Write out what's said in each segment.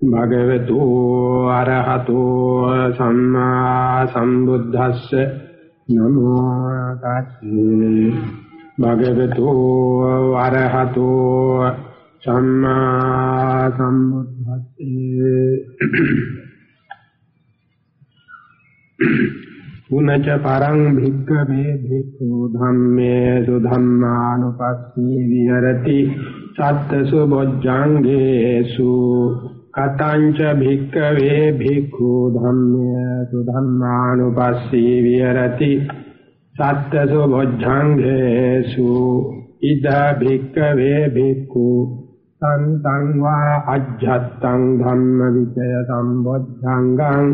භගවතු අරහතෝ සම්මා සම්බුද්දස්ස නමෝ තස්සේ. භගවතු අරහතෝ සම්මා සම්බුද්දස්සේ. පුනච පරං භික්ඛවේ භික්ඛු ධම්මේ සුධම්මානුපස්සී විහෙරති. සත්තසු බොජ්ජංගේසු කතංච භික්කවේ භික්ඛු ධම්මේසු ධම්මානුපස්සී විහෙරති සත්තසු බොද්ධංගේසු ඉද භික්කවේ භික්ඛු සන්තං වා අජ්ජත්තං ධම්ම විචය සම්බොද්ධංගං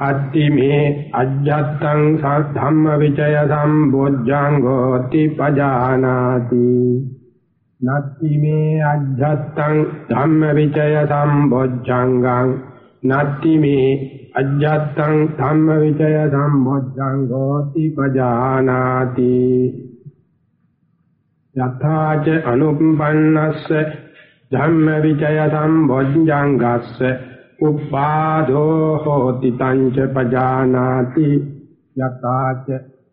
අත්තිමේ අජ්ජත්තං ධම්ම විචය සම්බොද්ධංගෝති පජානාති නත්ති මේ අජ්ජත්තං ධම්මවිචය සම්බොජ්ජංගං නත්ති මේ අජ්ජත්තං ධම්මවිචය සම්බොජ්ජංගෝති පජානාති යථාච අනුප්පන්නස්ස ධම්මවිචය සම්බොජ්ජංගස්ස උපාදෝ හෝති තංච පජානාති යථාච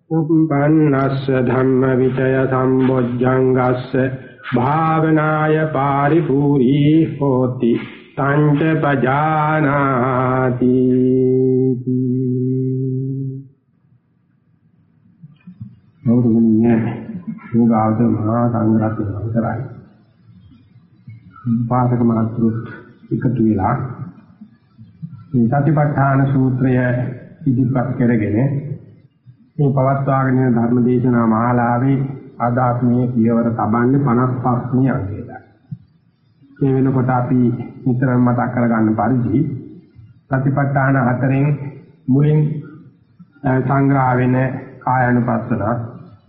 උප්පන්නස්ස ධම්මවිචය සම්බොජ්ජංගස්ස භාවනාය පාරිපූර්ණී හෝති. තංච පජානාති. නෝරුණිය යෝගාවද මහා සංඝරත්නය විතරයි. පාසක මාත්‍රුත් එකතු වෙලා මේ සතිපට්ඨාන සූත්‍රය ඉදිරිපත් කරගෙන මේ පවත්වාගෙන යන ධර්ම දේශනා මාලාවේ ආධාත්මීය පියවර තබන්නේ 55 වෙනි අංකයටයි. මේ වෙනකොට අපි නිතරම මතක් කරගන්න පරිදි ප්‍රතිපත්තාන හතරෙන් මුලින් සංග්‍රහ වෙන කායानुපස්සන,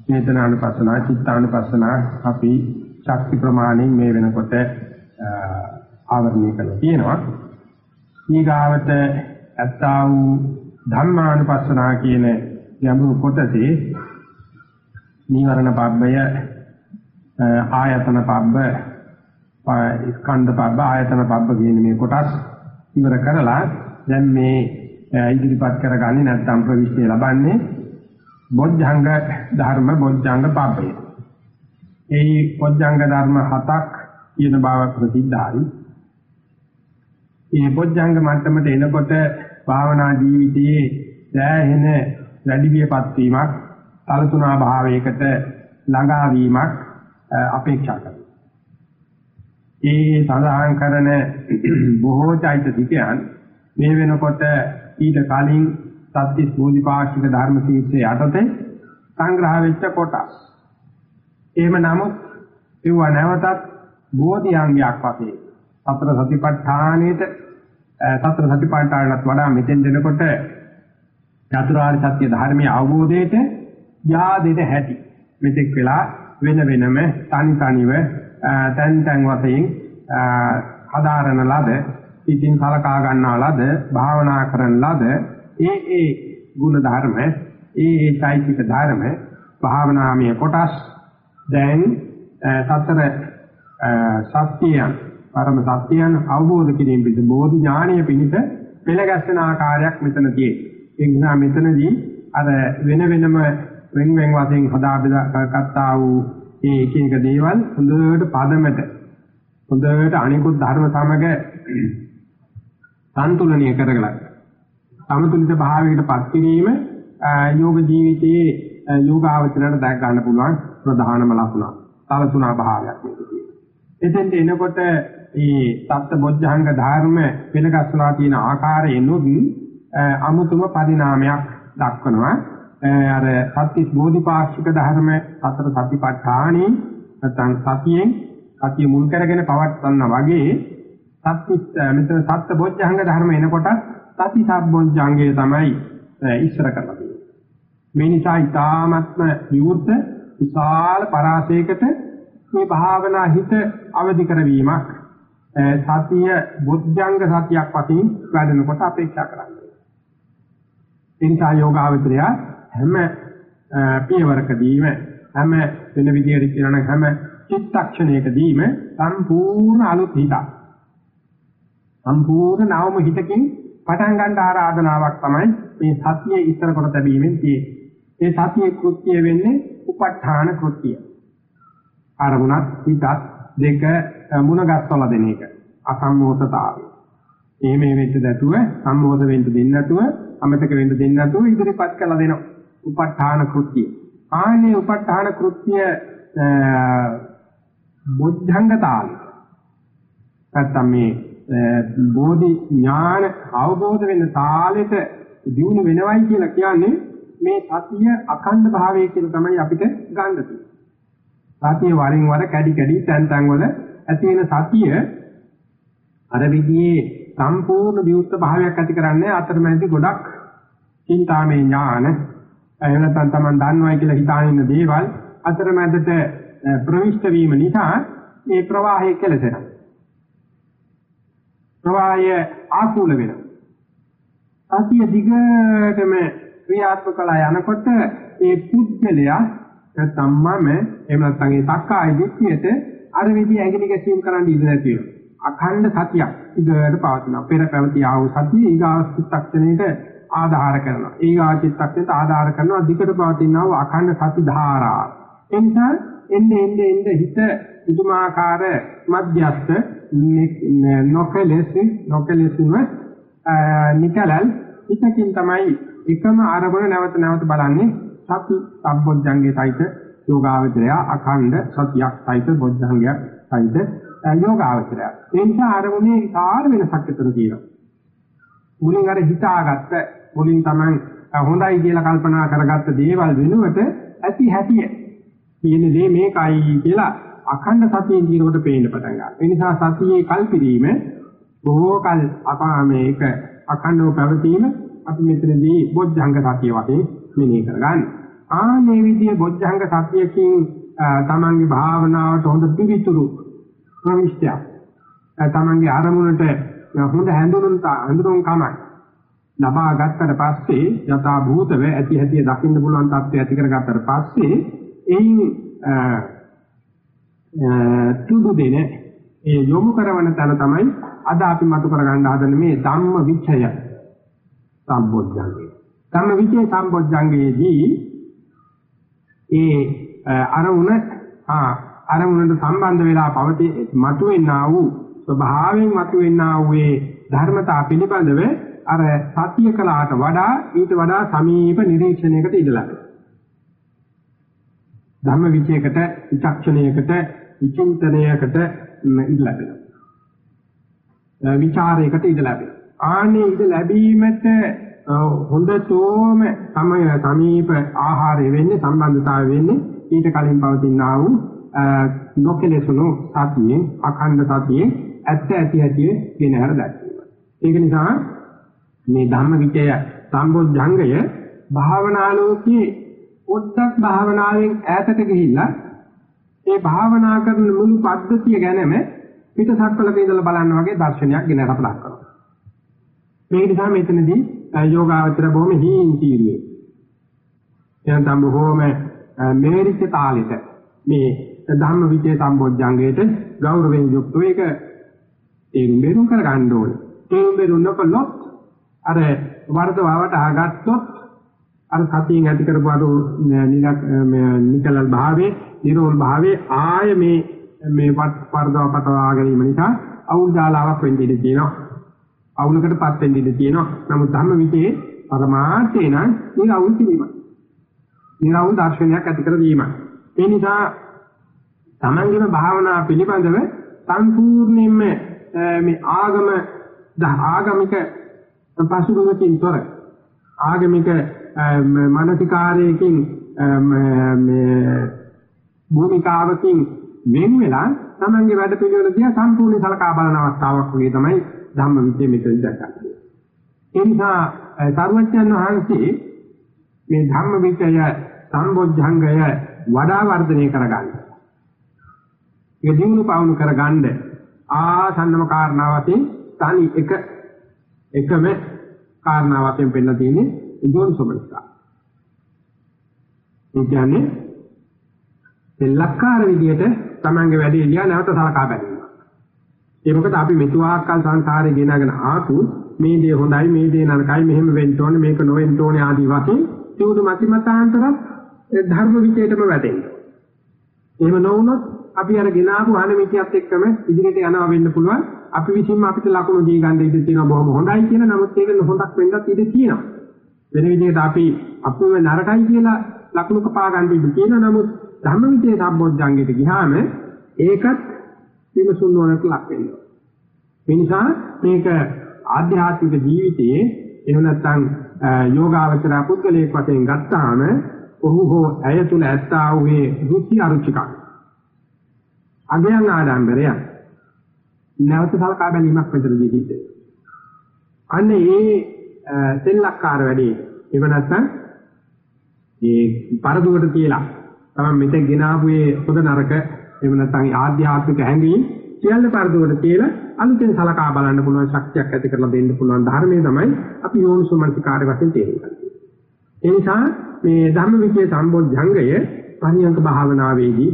චේතනානුපස්සන, චිත්තානුපස්සන අපි ශක්ති ප්‍රමාණයෙන් මේ වෙනකොට ආවරණය කරලා තියෙනවා. ඊගාවට ඇත්තා වූ ධම්මානුපස්සනා කියන යමු කොටසේ නීවරණ පබ්බය ආයතන පබ්බ ස්කන්ධ පබ්බ ආයතන පබ්බ කියන මේ කොටස් ඉවර කරලා දැන් මේ ඉදිරිපත් කරගන්නේ නැත්නම් ප්‍රවිෂ්ඨය ලබන්නේ බොද්ධංග ධර්ම බොද්ධංග පබ්බය. ඒ බොද්ධංග ධර්ම හතක් කියන බව ප්‍රසිද්ධයි. මේ බොද්ධංග මට්ටමට එනකොට භාවනා ජීවිතයේ දැහැෙන වැඩි වියපත් වීමක් සලතුනා භාවයකට ළඟා වීමක් අපේක්ෂා කරනවා. ඒ සඳහන් කරන බොහෝ චෛතසිකයන් මේ වෙනකොට ඊට කලින් සත්‍ය බෝධිපාක්ෂික ධර්ම තීර්ථය යටතේ සංග්‍රහ වෙච්ච කොටස්. එහෙම නමුත් ඒව නැවතත් බෝධිඅංගයක් වශයෙන් සතර සතිපට්ඨානෙට සතර සතිපට්ඨානට වඩා මෙතෙන් දෙනකොට චතුරාර්ය සත්‍ය ධර්මයේ අවබෝධයට යාදෙට හැටි මෙතෙක් වෙලා වෙන වෙනම තනි තනිව තැන් තැන් වශයෙන් හදාරන ලද ඉතින් සලකා ගන්නා ලද භාවනා කරන ලද ඒ ඒ ගුණ ධර්ම ඒ ඒ চৈতසික ධර්ම භාවනාමය කොටස් දැන් සතර සත්‍යයන් පරම සත්‍යයන් අවබෝධ කිරීම පිට බෝධි ඥානීය පිණිස පෙළගැස්සෙන ආකාරයක් මෙතන තියෙනවා. ඒ නිසා මෙතනදී අර වෙන වෙනම වෙන වෙන වශයෙන් හදා බෙදා ගත්තා වූ මේ එක එක දේවල් හොඳට පදමට හොඳට අනිකුත් ධර්ම සමග සම්තුලනීය කරගලා සමතුලිත භාවයකට පත් කිරීම යෝග ජීවිතයේ යෝගාවචරයට දැක් ගන්න පුළුවන් ප්‍රධානම ලක්ෂණ. තලතුණා භාවයක් මේක තියෙනවා. එතෙන්ට එනකොට මේ සත්‍ය බොද්ධංග ධර්ම පෙළගස්සලා තියෙන ආකාරයෙන්ුත් අමුතුම පරිණාමයක් දක්වනවා. අර සත්‍විස් බෝධිපාක්ෂික ධර්ම අතර සතිපට්ඨානෙ නැත්නම් සතියෙන් සතිය මුල් කරගෙන පවත්වන්න වගේ සත්‍විස් මෙතන සත්‍ය බොජ්ජංග ධර්ම එනකොට සති සබ්බොජ්ජංගය තමයි ඉස්සර කරලා තියෙන්නේ. මේ නිසා ඊ타ත්ම විවෘත විශාල පරාසයකට මේ භාවනා හිත අවදි කරවීමක් සතිය බොජ්ජංග සතියක් වශයෙන් වැඩෙනකොට අපේක්ෂා කරන්නේ. එනිසා යෝගාවචරය හැම පියවරකදීම හැම වෙන විදිහට කියනවා නම් හැම චිත්තක්ෂණයකදීම සම්පූර්ණ අලුත් හිතක් සම්පූර්ණ නවම හිතකින් පටන් ගන්න ආරාධනාවක් තමයි මේ සතිය ඉස්සර කොට තැබීමෙන් තියෙන්නේ. ඒ සතිය කෘත්‍ය වෙන්නේ උප ဋ ාණ කෘත්‍ය. අරමුණත් හිතත් දෙක මුණ ගැස්වලා දෙන එක. අසම්මෝසතාවය. එහෙම වෙච්ච දැතුව සම්මෝධ වෙන්න දෙන්නේ නැතුව අමතක වෙන්න දෙන්නේ නැතුව ඉදිරිපත් කළා දෙනවා. උප ဋ ාණ කෘත්‍ය. ආනේ උප ဋ ාණ කෘත්‍ය බොද්ධංගතාලය. නැත්තම් මේ බෝධි ඥාන අවබෝධ වෙන තාලෙට දිනු වෙනවයි කියලා කියන්නේ මේ සතිය අඛණ්ඩ භාවය කියලා තමයි අපිට ගන්න තියෙන්නේ. සතිය වරින් වර කැඩි කැඩි තැන් තැන් වල ඇති වෙන සතිය අර විදිහේ සම්පූර්ණ විවුර්ත භාවයක් ඇති කරන්නේ අතරමැදි ගොඩක් චින්තාමේ ඥාන එහෙම නැත්නම් Taman දන්නවයි කියලා හිතාගෙන ඉන්න දේවල් අතරමැදට ප්‍රවිෂ්ඨ වීම නිසා මේ ප්‍රවාහය කෙලසෙනවා. ප්‍රවාහය ආකූල වෙනවා. සතිය දිගටම ක්‍රියාත්මක කළා යනකොට ඒ පුද්ගලයා නැත්නම් මම එහෙම නැත්නම් ඒ සක්කාය දිට්ඨියට අර විදිහ ඇඟිලි ගැසීම් කරන්න ඉඩ නැති වෙනවා. අඛණ්ඩ සතියක් ඉදිරියට පවතිනවා. පෙර පැවති ආ වූ සතිය ඊගා චිත්තක්ෂණයට ආධාර කරනවා. ඊගා චිත්තක්ෂණයට ආධාර කරනවා දිගට පවතිනා වූ අඛණ්ඩ සති ධාරා. එනිසා එන්නේ එන්නේ එන්නේ හිත පුදුමාකාර මධ්‍යස්ත නොකලෙස් නොකලෙස්ම නිකලල් හිතකින් තමයි එකම අරමුණ නැවත නැවත බලන්නේ සති සම්බොජ්ජංගේ සහිත යෝගාවචරය අඛණ්ඩ සතියක් සහිත බොජ්ජංගයක් සහිත යෝගාවචරය. ඒ නිසා අරමුණේ විකාර වෙනසක් එතන තියෙනවා. මුලින් අර හිතාගත්ත මුලින් තමයි හොඳයි කියලා කල්පනා කරගත්ත දේවල් වෙනුවට ඇති හැටිය කියන දේ මේකයි කියලා අඛණ්ඩ සතියෙන් දිනකොට පේන්න පටන් ගන්නවා. ඒ නිසා සතියේ කල්පිරීම බොහෝ කල අපා මේක අඛණ්ඩව පැවතීම අපි මෙතනදී බොජ්ජංග සතිය වශයෙන් මෙනෙහි කරගන්න. ආ මේ විදිහේ බොජ්ජංග සතියකින් තමන්ගේ භාවනාවට හොඳ පිවිතුරු ප්‍රවිෂ්ඨය. තමන්ගේ ආරමුණට හොඳ හැඳුනුම් හඳුනුම් කමයි. ලබා ගත්තට පස්සේ යථා භූතව ඇති හැටි දකින්න පුළුවන් තත්ත්වය ඇති කරගත්තට පස්සේ එයින් තුඩු දෙන ඒ යොමු කරන තැන තමයි අද අපි මතු කරගන්න හදන මේ ධම්ම විචය සම්බොජ්ජංගේ. ධම්ම විචය සම්බොජ්ජංගේදී ඒ අරමුණ ආ අරමුණට සම්බන්ධ වෙලා පවතී මතුවෙනා වූ ස්වභාවයෙන් මතුවෙනා වූ ඒ ධර්මතා පිළිබඳව අර සතිය කලාට වඩා ඊට වඩා සමීප නිරීක්ෂණයකට ඉඩ ලැබෙනවා. ධම්ම විචයකට විචක්ෂණයකට විචින්තනයකට ඉඩ ලැබෙනවා. විචාරයකට ඉඩ ලැබෙනවා. ආනේ ඉඩ ලැබීමට හොඳතෝම සමය සමීප ආහාරය වෙන්නේ සම්බන්ධතාවය වෙන්නේ ඊට කලින් පවතිනා වූ නොකලසුණු සතියෙන් අඛණ්ඩ සතියෙන් ඇත්ත ඇති ඇති කියන හැර දැක්වීම. ඒක නිසා මේ ධම්ම විචය සම්බොධ්‍යංගය භාවනාලෝකයේ පොඩ්ඩක් භාවනාවෙන් ඈතට ගිහිල්ලා ඒ භාවනා කරන මුළු පද්ධතිය ගැනම පිටසක්වලක ඉඳලා බලන්න වගේ දර්ශනයක් ගෙන අපලක් කරනවා. මේ නිසා මෙතනදී යෝගාවචර බොහොම හීන් තීරුවේ. එයන්තම් බොහොම මේරිච්ච තාලෙට මේ ධම්ම විචේ සම්බොජ්ජංගයට ගෞරවයෙන් යුක්තව ඒක තේරුම් බේරුම් කර ගන්න ඕනේ. තේරුම් බේරුම් නොකළොත් අර වර්ධවවට ආගත්තොත් අර සතියෙන් ඇති කරපුවාට නිකලල් භාවයේ නිරෝල් භාවයේ ආය මේ මේ වර්ධව පටවා ගැනීම නිසා අවුල් දාලාවක් වෙන්න ඉඩ තියෙනවා. අවුලකටපත් වෙන්න ඉඩ තියෙනවා. නමුත් ධම්ම විචේ පරමාර්ථේ නම් නිරවුල් කිරීමයි. නිරවුල් දර්ශනයක් ඇති කර දීමයි. ඒ නිසා තමන්ගේම භාවනා පිළිබඳව සම්පූර්ණයෙන්ම මේ ආගම ආගමික පසුබිමකින් තොර ආගමික මානසිකාරයකින් මේ භූමිකාවකින් වෙන් වෙලා තමන්ගේ වැඩ පිළිවෙල දිහා සම්පූර්ණ සලකා බලන අවස්ථාවක් වගේ තමයි ධම්ම විද්‍ය මෙතන දක්වන්නේ. ඒ නිසා සර්වඥයන් වහන්සේ මේ ධම්ම විචය සම්බොධ්‍යංගය වඩා වර්ධනය කරගන්න. ඒ දිනු පවුණු කරගන්න ආසන්නම කාරණාවකින් තනි එක එකම කාරණාවකින් පෙන්නලා තියෙන්නේ ඉදෝන් සොමනිකා. ඒ කියන්නේ සෙල්ලක්කාර විදියට තමන්ගේ වැඩේ දිහා නැවත සලකා බැලීම. ඒ මොකද අපි මෙතුආකල් සංසාරේ ගෙනගෙන ආපු මේ දේ හොඳයි මේ දේ නරකයි මෙහෙම වෙන්න ඕනේ මේක නොවෙන්න ඕනේ ආදී වශයෙන් සිවුරු මති මතාන්තරත් ධර්ම විචේතම වැටෙනවා. එහෙම නොවුනොත් අපි අර ගෙනාවු ආනමිතියත් එක්කම ඉදිරියට යනවා වෙන්න පුළුවන්. අපි විසින්ම අපිට ලකුණු දී ගන්න ඉඩ තියෙනවා බොහොම හොඳයි කියන නමුත් ඒක හොඳක් වෙන්නත් ඉඩ තියෙනවා. වෙන විදිහට අපි අපුම නරකයි කියලා ලකුණු කපා ගන්න ඉඩ තියෙනවා. නමුත් ධම්මවිචේ සම්බොධ්ජංගෙට ගියාම ඒකත් විමසුම් නොනට ලක් වෙනවා. ඒ නිසා මේක ආධ්‍යාත්මික ජීවිතයේ එහෙම නැත්නම් යෝගාවචර පුද්ගලයෙක් වශයෙන් ගත්තාම ඔහු හෝ ඇය තුල ඇත්තා වූ රුචි අරුචිකම් අගයන් ආඩම්බරය නැවත සලකා බැලීමක් මෙතනදී සිද්ධ අන්නේ ඒ සෙල්ලක්කාර වැඩේ එහෙම නැත්නම් ඒ පරදුවට කියලා තමයි මෙතෙන් ගෙනාවුවේ හොඳ නරක එහෙම නැත්නම් ආධ්‍යාත්මික හැඟීම් සියල්ල පරදුවට කියලා අලුතෙන් සලකා බලන්න පුළුවන් ශක්තියක් ඇති කරලා දෙන්න පුළුවන් ධර්මයේ තමයි අපි යෝනිසෝමනසිකාරය වශයෙන් තේරුම් ගන්න. ඒ නිසා මේ ධම්මවිචේ සම්බොධ්‍යංගය පරියංක භාවනාවේදී,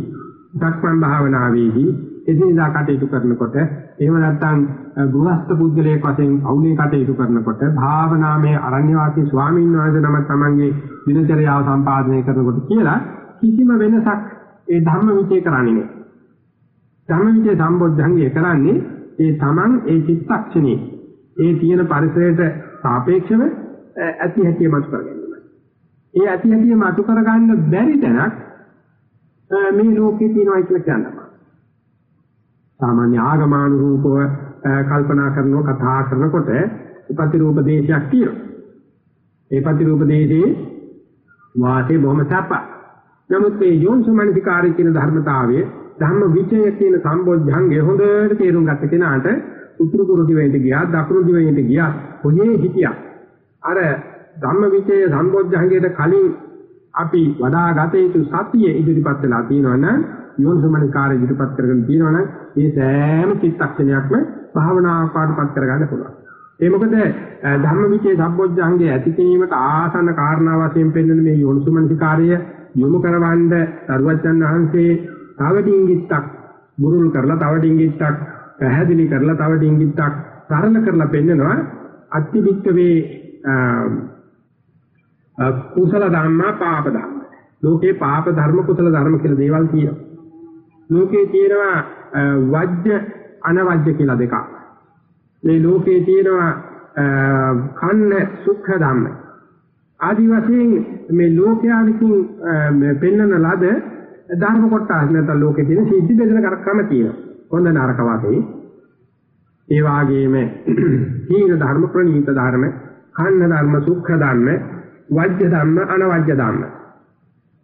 ධක්මන් භාවනාවේදී එදිනදා කටයුතු කරනකොට එහෙම නැත්නම් ගෘහස්ත පුද්ගලයෙක් වශයෙන් අවුලේ කටයුතු කරනකොට භාවනාමය අරණ්‍ය වාසී ස්වාමීන් වහන්සේ නම තමන්ගේ දිනචර්යාව සම්පාදනය කරනකොට කියලා කිසිම වෙනසක් ඒ ධම්මවිචේ කරන්නේ නෑ. ධම්මවිචේ සම්බොධ්‍යංගය කරන්නේ ඒ තමන් ඒ චිත්තක්ෂණේ ඒ තියෙන පරිසරයට සාපේක්ෂව ඇති හැටි මත කරගන්නවා. ඒ ඇති හැටි මත කරගන්න බැරි තැනක් මේ ලෝකේ තියෙනවා කියලා කියනවා. සාමාන්‍ය ආගමානුරූපව කල්පනා කරනව කතා කරනකොට ප්‍රතිරූප දේශයක් තියෙනවා. ඒ ප්‍රතිරූප දේශේ වාසේ බොහොම සප්ප. නමුත් මේ යෝනිසමනිකාරී කියන ධර්මතාවයේ ධම්ම විචය කියන සම්බොධ්‍යංගය හොඳට තේරුම් ගත්ත කෙනාට උතුරු කුරු දිවෙන්ට ගියා දකුණු දිවෙන්ට ගියා කොහේ හිටියා අර ධම්ම විචය සම්බොධ්‍යංගයට කලින් අපි වඩා ගත යුතු සතිය ඉදිරිපත් වෙලා තියෙනවනම් යෝනිසමනිකාරය ඉදිරිපත් කරගෙන තියෙනවනම් මේ සෑම චිත්තක්ෂණයක්ම භාවනාවක් පාඩපත් කරගන්න පුළුවන් ඒ මොකද ධම්මවිචේ සම්බොජ්ජංගේ ඇති කිරීමට ආසන්න කාරණා වශයෙන් පෙන්වන මේ යෝනිසුමනසිකාරය යොමු කරවන්න සරුවච්චන් වහන්සේ තව ඩිංගිත්තක් බුරුල් කරලා තව ඩිංගිත්තක් පැහැදිලි කරලා තව ඩිංගිත්තක් සරල කරලා පෙන්නනවා අත්‍යවික්කවේ කුසල ධම්මා පාප ධම්ම. ලෝකේ පාප ධර්ම කුසල ධර්ම කියලා දේවල් තියෙනවා. ලෝකේ තියෙනවා වජ්‍ය අනවජ්‍ය කියලා දෙකක්. මේ ලෝකේ තියෙනවා කන්න සුඛ ධම්ම. ආදි වශයෙන් මේ ලෝකයා විසින් පෙන්වන ලද ධර්ම කොටස් නැත්නම් ලෝකේ තියෙන සිද්ධි බෙදෙන ක්‍රම තියෙනවා. හොඳ නරක වශයෙන්. ඒ වාගේම හීන ධර්ම ප්‍රණීත ධර්ම, කන්න ධර්ම, සුඛ ධර්ම, වජ්‍ය ධර්ම, අනවජ්‍ය ධර්ම.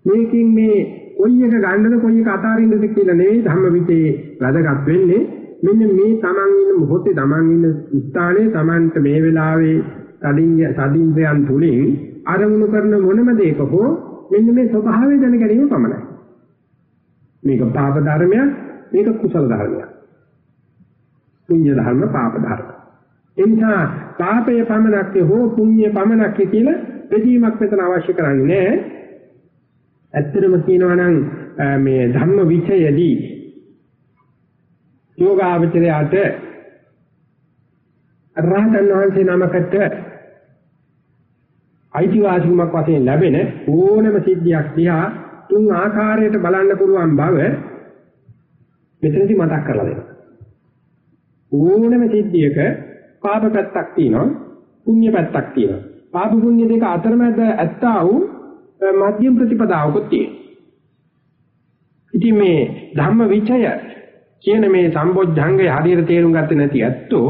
මේකින් මේ කොයි එක ගන්නද කොයි එක අතාරින්නද කියලා නෙවෙයි ධම්ම විචේ වැදගත් වෙන්නේ. මෙන්න මේ Taman ඉන්න මොහොතේ Taman ඉන්න ස්ථානයේ Tamanට මේ වෙලාවේ සදින්ය සදින්ද්‍රයන් තුලින් අරමුණු කරන මොනම දෙයක හෝ මෙන්න මේ ස්වභාවය දැන ගැනීම පමණයි. මේක පාප ධර්මයක් මේක කුසල ධර්මයක් පුණ්‍ය ධර්ම පාප ධර්ම එනිසා පාපය පමණක් හෝ පුණ්‍ය පමණක් කියලා බෙදීමක් මෙතන අවශ්‍ය කරන්නේ නැහැ ඇත්තටම කියනවා නම් මේ ධම්ම විචයදී යෝගාවචරයට රහතන් වහන්සේ නමකට අයිතිවාසිකමක් වශයෙන් ලැබෙන ඕනම සිද්ධියක් දිහා තුන් ආකාරයට බලන්න පුළුවන් බව මෙතනදි මතක් කරලා දෙනවා. ඕනම සිද්ධියක පාප පැත්තක් තියෙනවා, පුණ්‍ය පැත්තක් තියෙනවා. පාප පුණ්‍ය දෙක අතරමැද ඇත්තා වූ මධ්‍යම ප්‍රතිපදාවකුත් තියෙනවා. ඉතින් මේ ධම්ම විචය කියන මේ සම්බොජ්ජංගය හරියට තේරුම් ගත්තේ නැති ඇත්තෝ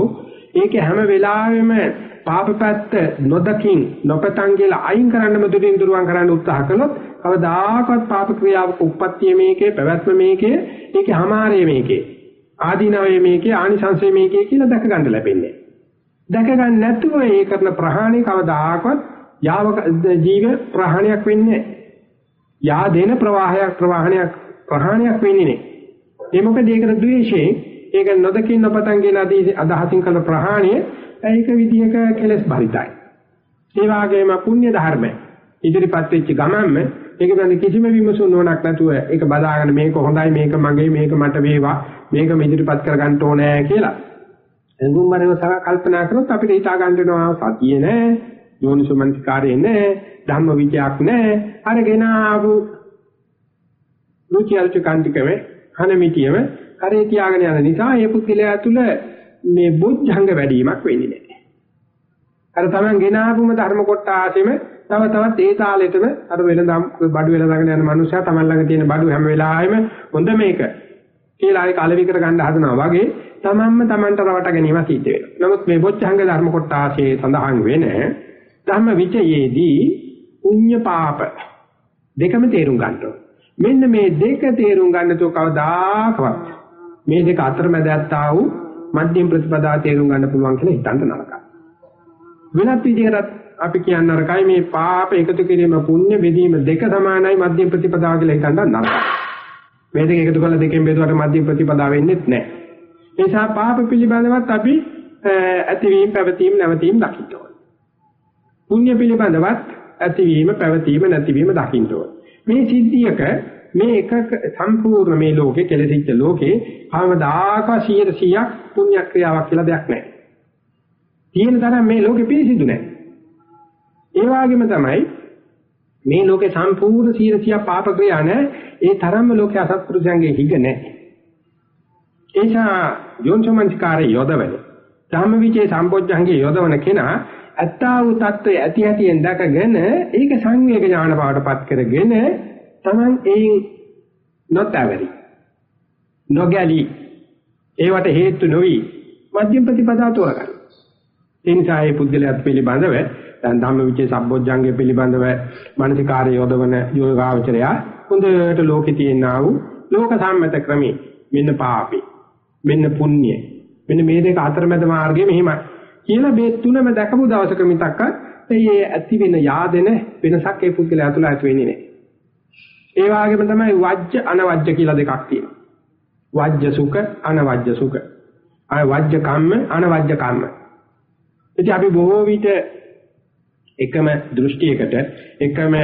ඒක හැම වෙලාවෙම පාපපැත්ත නොදකින් නොපතන් කියලා අයින් කරන්නම දුරින් දුරවන් කරන්න උත්සාහ කළොත් කවදාකවත් පාප ක්‍රියාවක උප්පත්තිය මේකේ පැවැත්ම මේකේ ඒකේ හැමාරයේ මේකේ ආදීනවයේ මේකේ ආනිසංසයේ මේකේ කියලා දැක ගන්න ලැබෙන්නේ දැක ගන්න නැතුව ඒ කරන ප්‍රහාණය කවදාකවත් යාව ජීව ප්‍රහාණයක් වෙන්නේ යා දෙන ප්‍රවාහයක් ප්‍රවාහණයක් ප්‍රහාණයක් වෙන්නේ නේ ඒ මොකද ඒකට ද්වේෂයෙන් ඒක නොදකින් නොපතන් කියන අදහසින් කළ ප්‍රහාණය ඒක විදියක කෙලස් බරිතයි. ඒ වගේම පුණ්‍ය ධර්ම ඉදිරිපත් වෙච්ච ගමන්ම ඒක පිළිබඳ කිසිම විමසුම් නොනක් නැතුව ඒක බදාගෙන මේක හොඳයි මේක මගේ මේක මට වේවා මේක ඉදිරිපත් කර ගන්න ඕනේ කියලා. එඟුම් මරව සහ කල්පනා කරොත් අපිට හිතා ගන්න වෙනවා සතිය නෑ. යෝනිසෝමනසිකාරේ නෑ ධම්ම විචයක් නෑ අරගෙන ආපු රුචි අරුචි කාන්තිකම හනමිතියම කරේ තියාගෙන යන නිසා ඒ පුද්ගලයා තුළ මේ බුද්ධංග වැඩිවීමක් වෙන්නේ නැහැ. අර තමන් ගෙන ආපුම ධර්ම කොටාසෙම තව තවත් ඒ තාලෙටම අර වෙනදම් බඩු වෙනදාගෙන යන මනුස්සයා තමන් ළඟ තියෙන බඩු හැම වෙලාවෙම හොඳ මේක කියලා ඒක අලෙවි කර ගන්න හදනවා වගේ තමන්ම තමන්ට රවට ගැනීම සිද්ධ වෙනවා. නමුත් මේ බොච්චංග ධර්ම කොටාසේ සඳහන් වෙන ධම්ම විචයේදී පුඤ්ඤ පාප දෙකම තේරුම් ගන්න මෙන්න මේ දෙක තේරුම් ගන්න තෝ කවදාකවත් මේ දෙක අතරමැද ඇත්තා වූ මධ්‍යම ප්‍රතිපදා තේරුම් ගන්න පුළුවන් කියලා හිතන්න නරකයි. වෙනත් විදිහකට අපි කියන්න නරකයි මේ පාප එකතු කිරීම පුණ්‍ය බෙදීම දෙක සමානයි මධ්‍යම ප්‍රතිපදා කියලා හිතන්න නරකයි. මේ දෙක එකතු කරලා දෙකෙන් බෙදුවට මධ්‍යම ප්‍රතිපදා වෙන්නේ නැහැ. ඒ නිසා පාප පිළිබඳවත් අපි ඇතිවීම පැවතීම නැවතීම දකින්න ඕනේ. පුණ්‍ය පිළිබඳවත් ඇතිවීම පැවතීම නැතිවීම දකින්න ඕනේ. මේ සිද්ධියක මේ එකක සම්පූර්ණ මේ ලෝකේ කෙලෙසිච්ච ලෝකේ කවදාක 100%ක් පුණ්‍ය ක්‍රියාවක් කියලා දෙයක් නැහැ. තියෙන තරම් මේ ලෝකේ පිළිසිදු නැහැ. ඒ වගේම තමයි මේ ලෝකේ සම්පූර්ණ 100%ක් පාප ක්‍රියා නැහැ. ඒ තරම්ම ලෝකේ අසත්පුරුෂයන්ගේ හිග නැහැ. එනිසා යෝනිසමංස්කාරය යොදවන ධම්මවිචේ සම්පොඥංගේ යොදවන කෙනා ඇත්තා වූ தত্ত্বය ඇති ඇතියෙන් දැකගෙන ඒක සංවේග ඥාන බවටපත් කරගෙන තමන් එයින් නොතැවරි නොගැලි. ඒවට හේතු නොවි. මධ්‍යම ප්‍රතිපදා තෝරගන්න. ඒ නිසා මේ පුද්ගලයාත් පිළිබඳව දැන් ධම්මවිචේ සම්බොජ්ජංගය පිළිබඳව මානසිකාර්ය යොදවන යෝගාචරයා හොඳට ලෝකේ තියෙනා වූ ලෝක සම්මත ක්‍රමී. මෙන්න පාපේ. මෙන්න පුණ්‍ය. මෙන්න මේ දෙක අතරමැද මාර්ගය මෙහිමයි. කියලා මේ තුනම දැකපු දවසක මිතක්ක ඒ ඇති වෙන yaadෙන වෙනසක් ඒ පුද්ගලයා තුළ ඇති වෙන්නේ නැහැ. ඒ වගේම තමයි වජ්‍ය අනවජ්‍ය කියලා දෙකක් තියෙනවා. වජ්‍ය සුඛ අනවජ්‍ය සුඛ. අය වජ්‍ය කම්ම අනවජ්‍ය කම්ම. ඉතින් අපි බොහෝ විට එකම දෘෂ්ටියකට එකම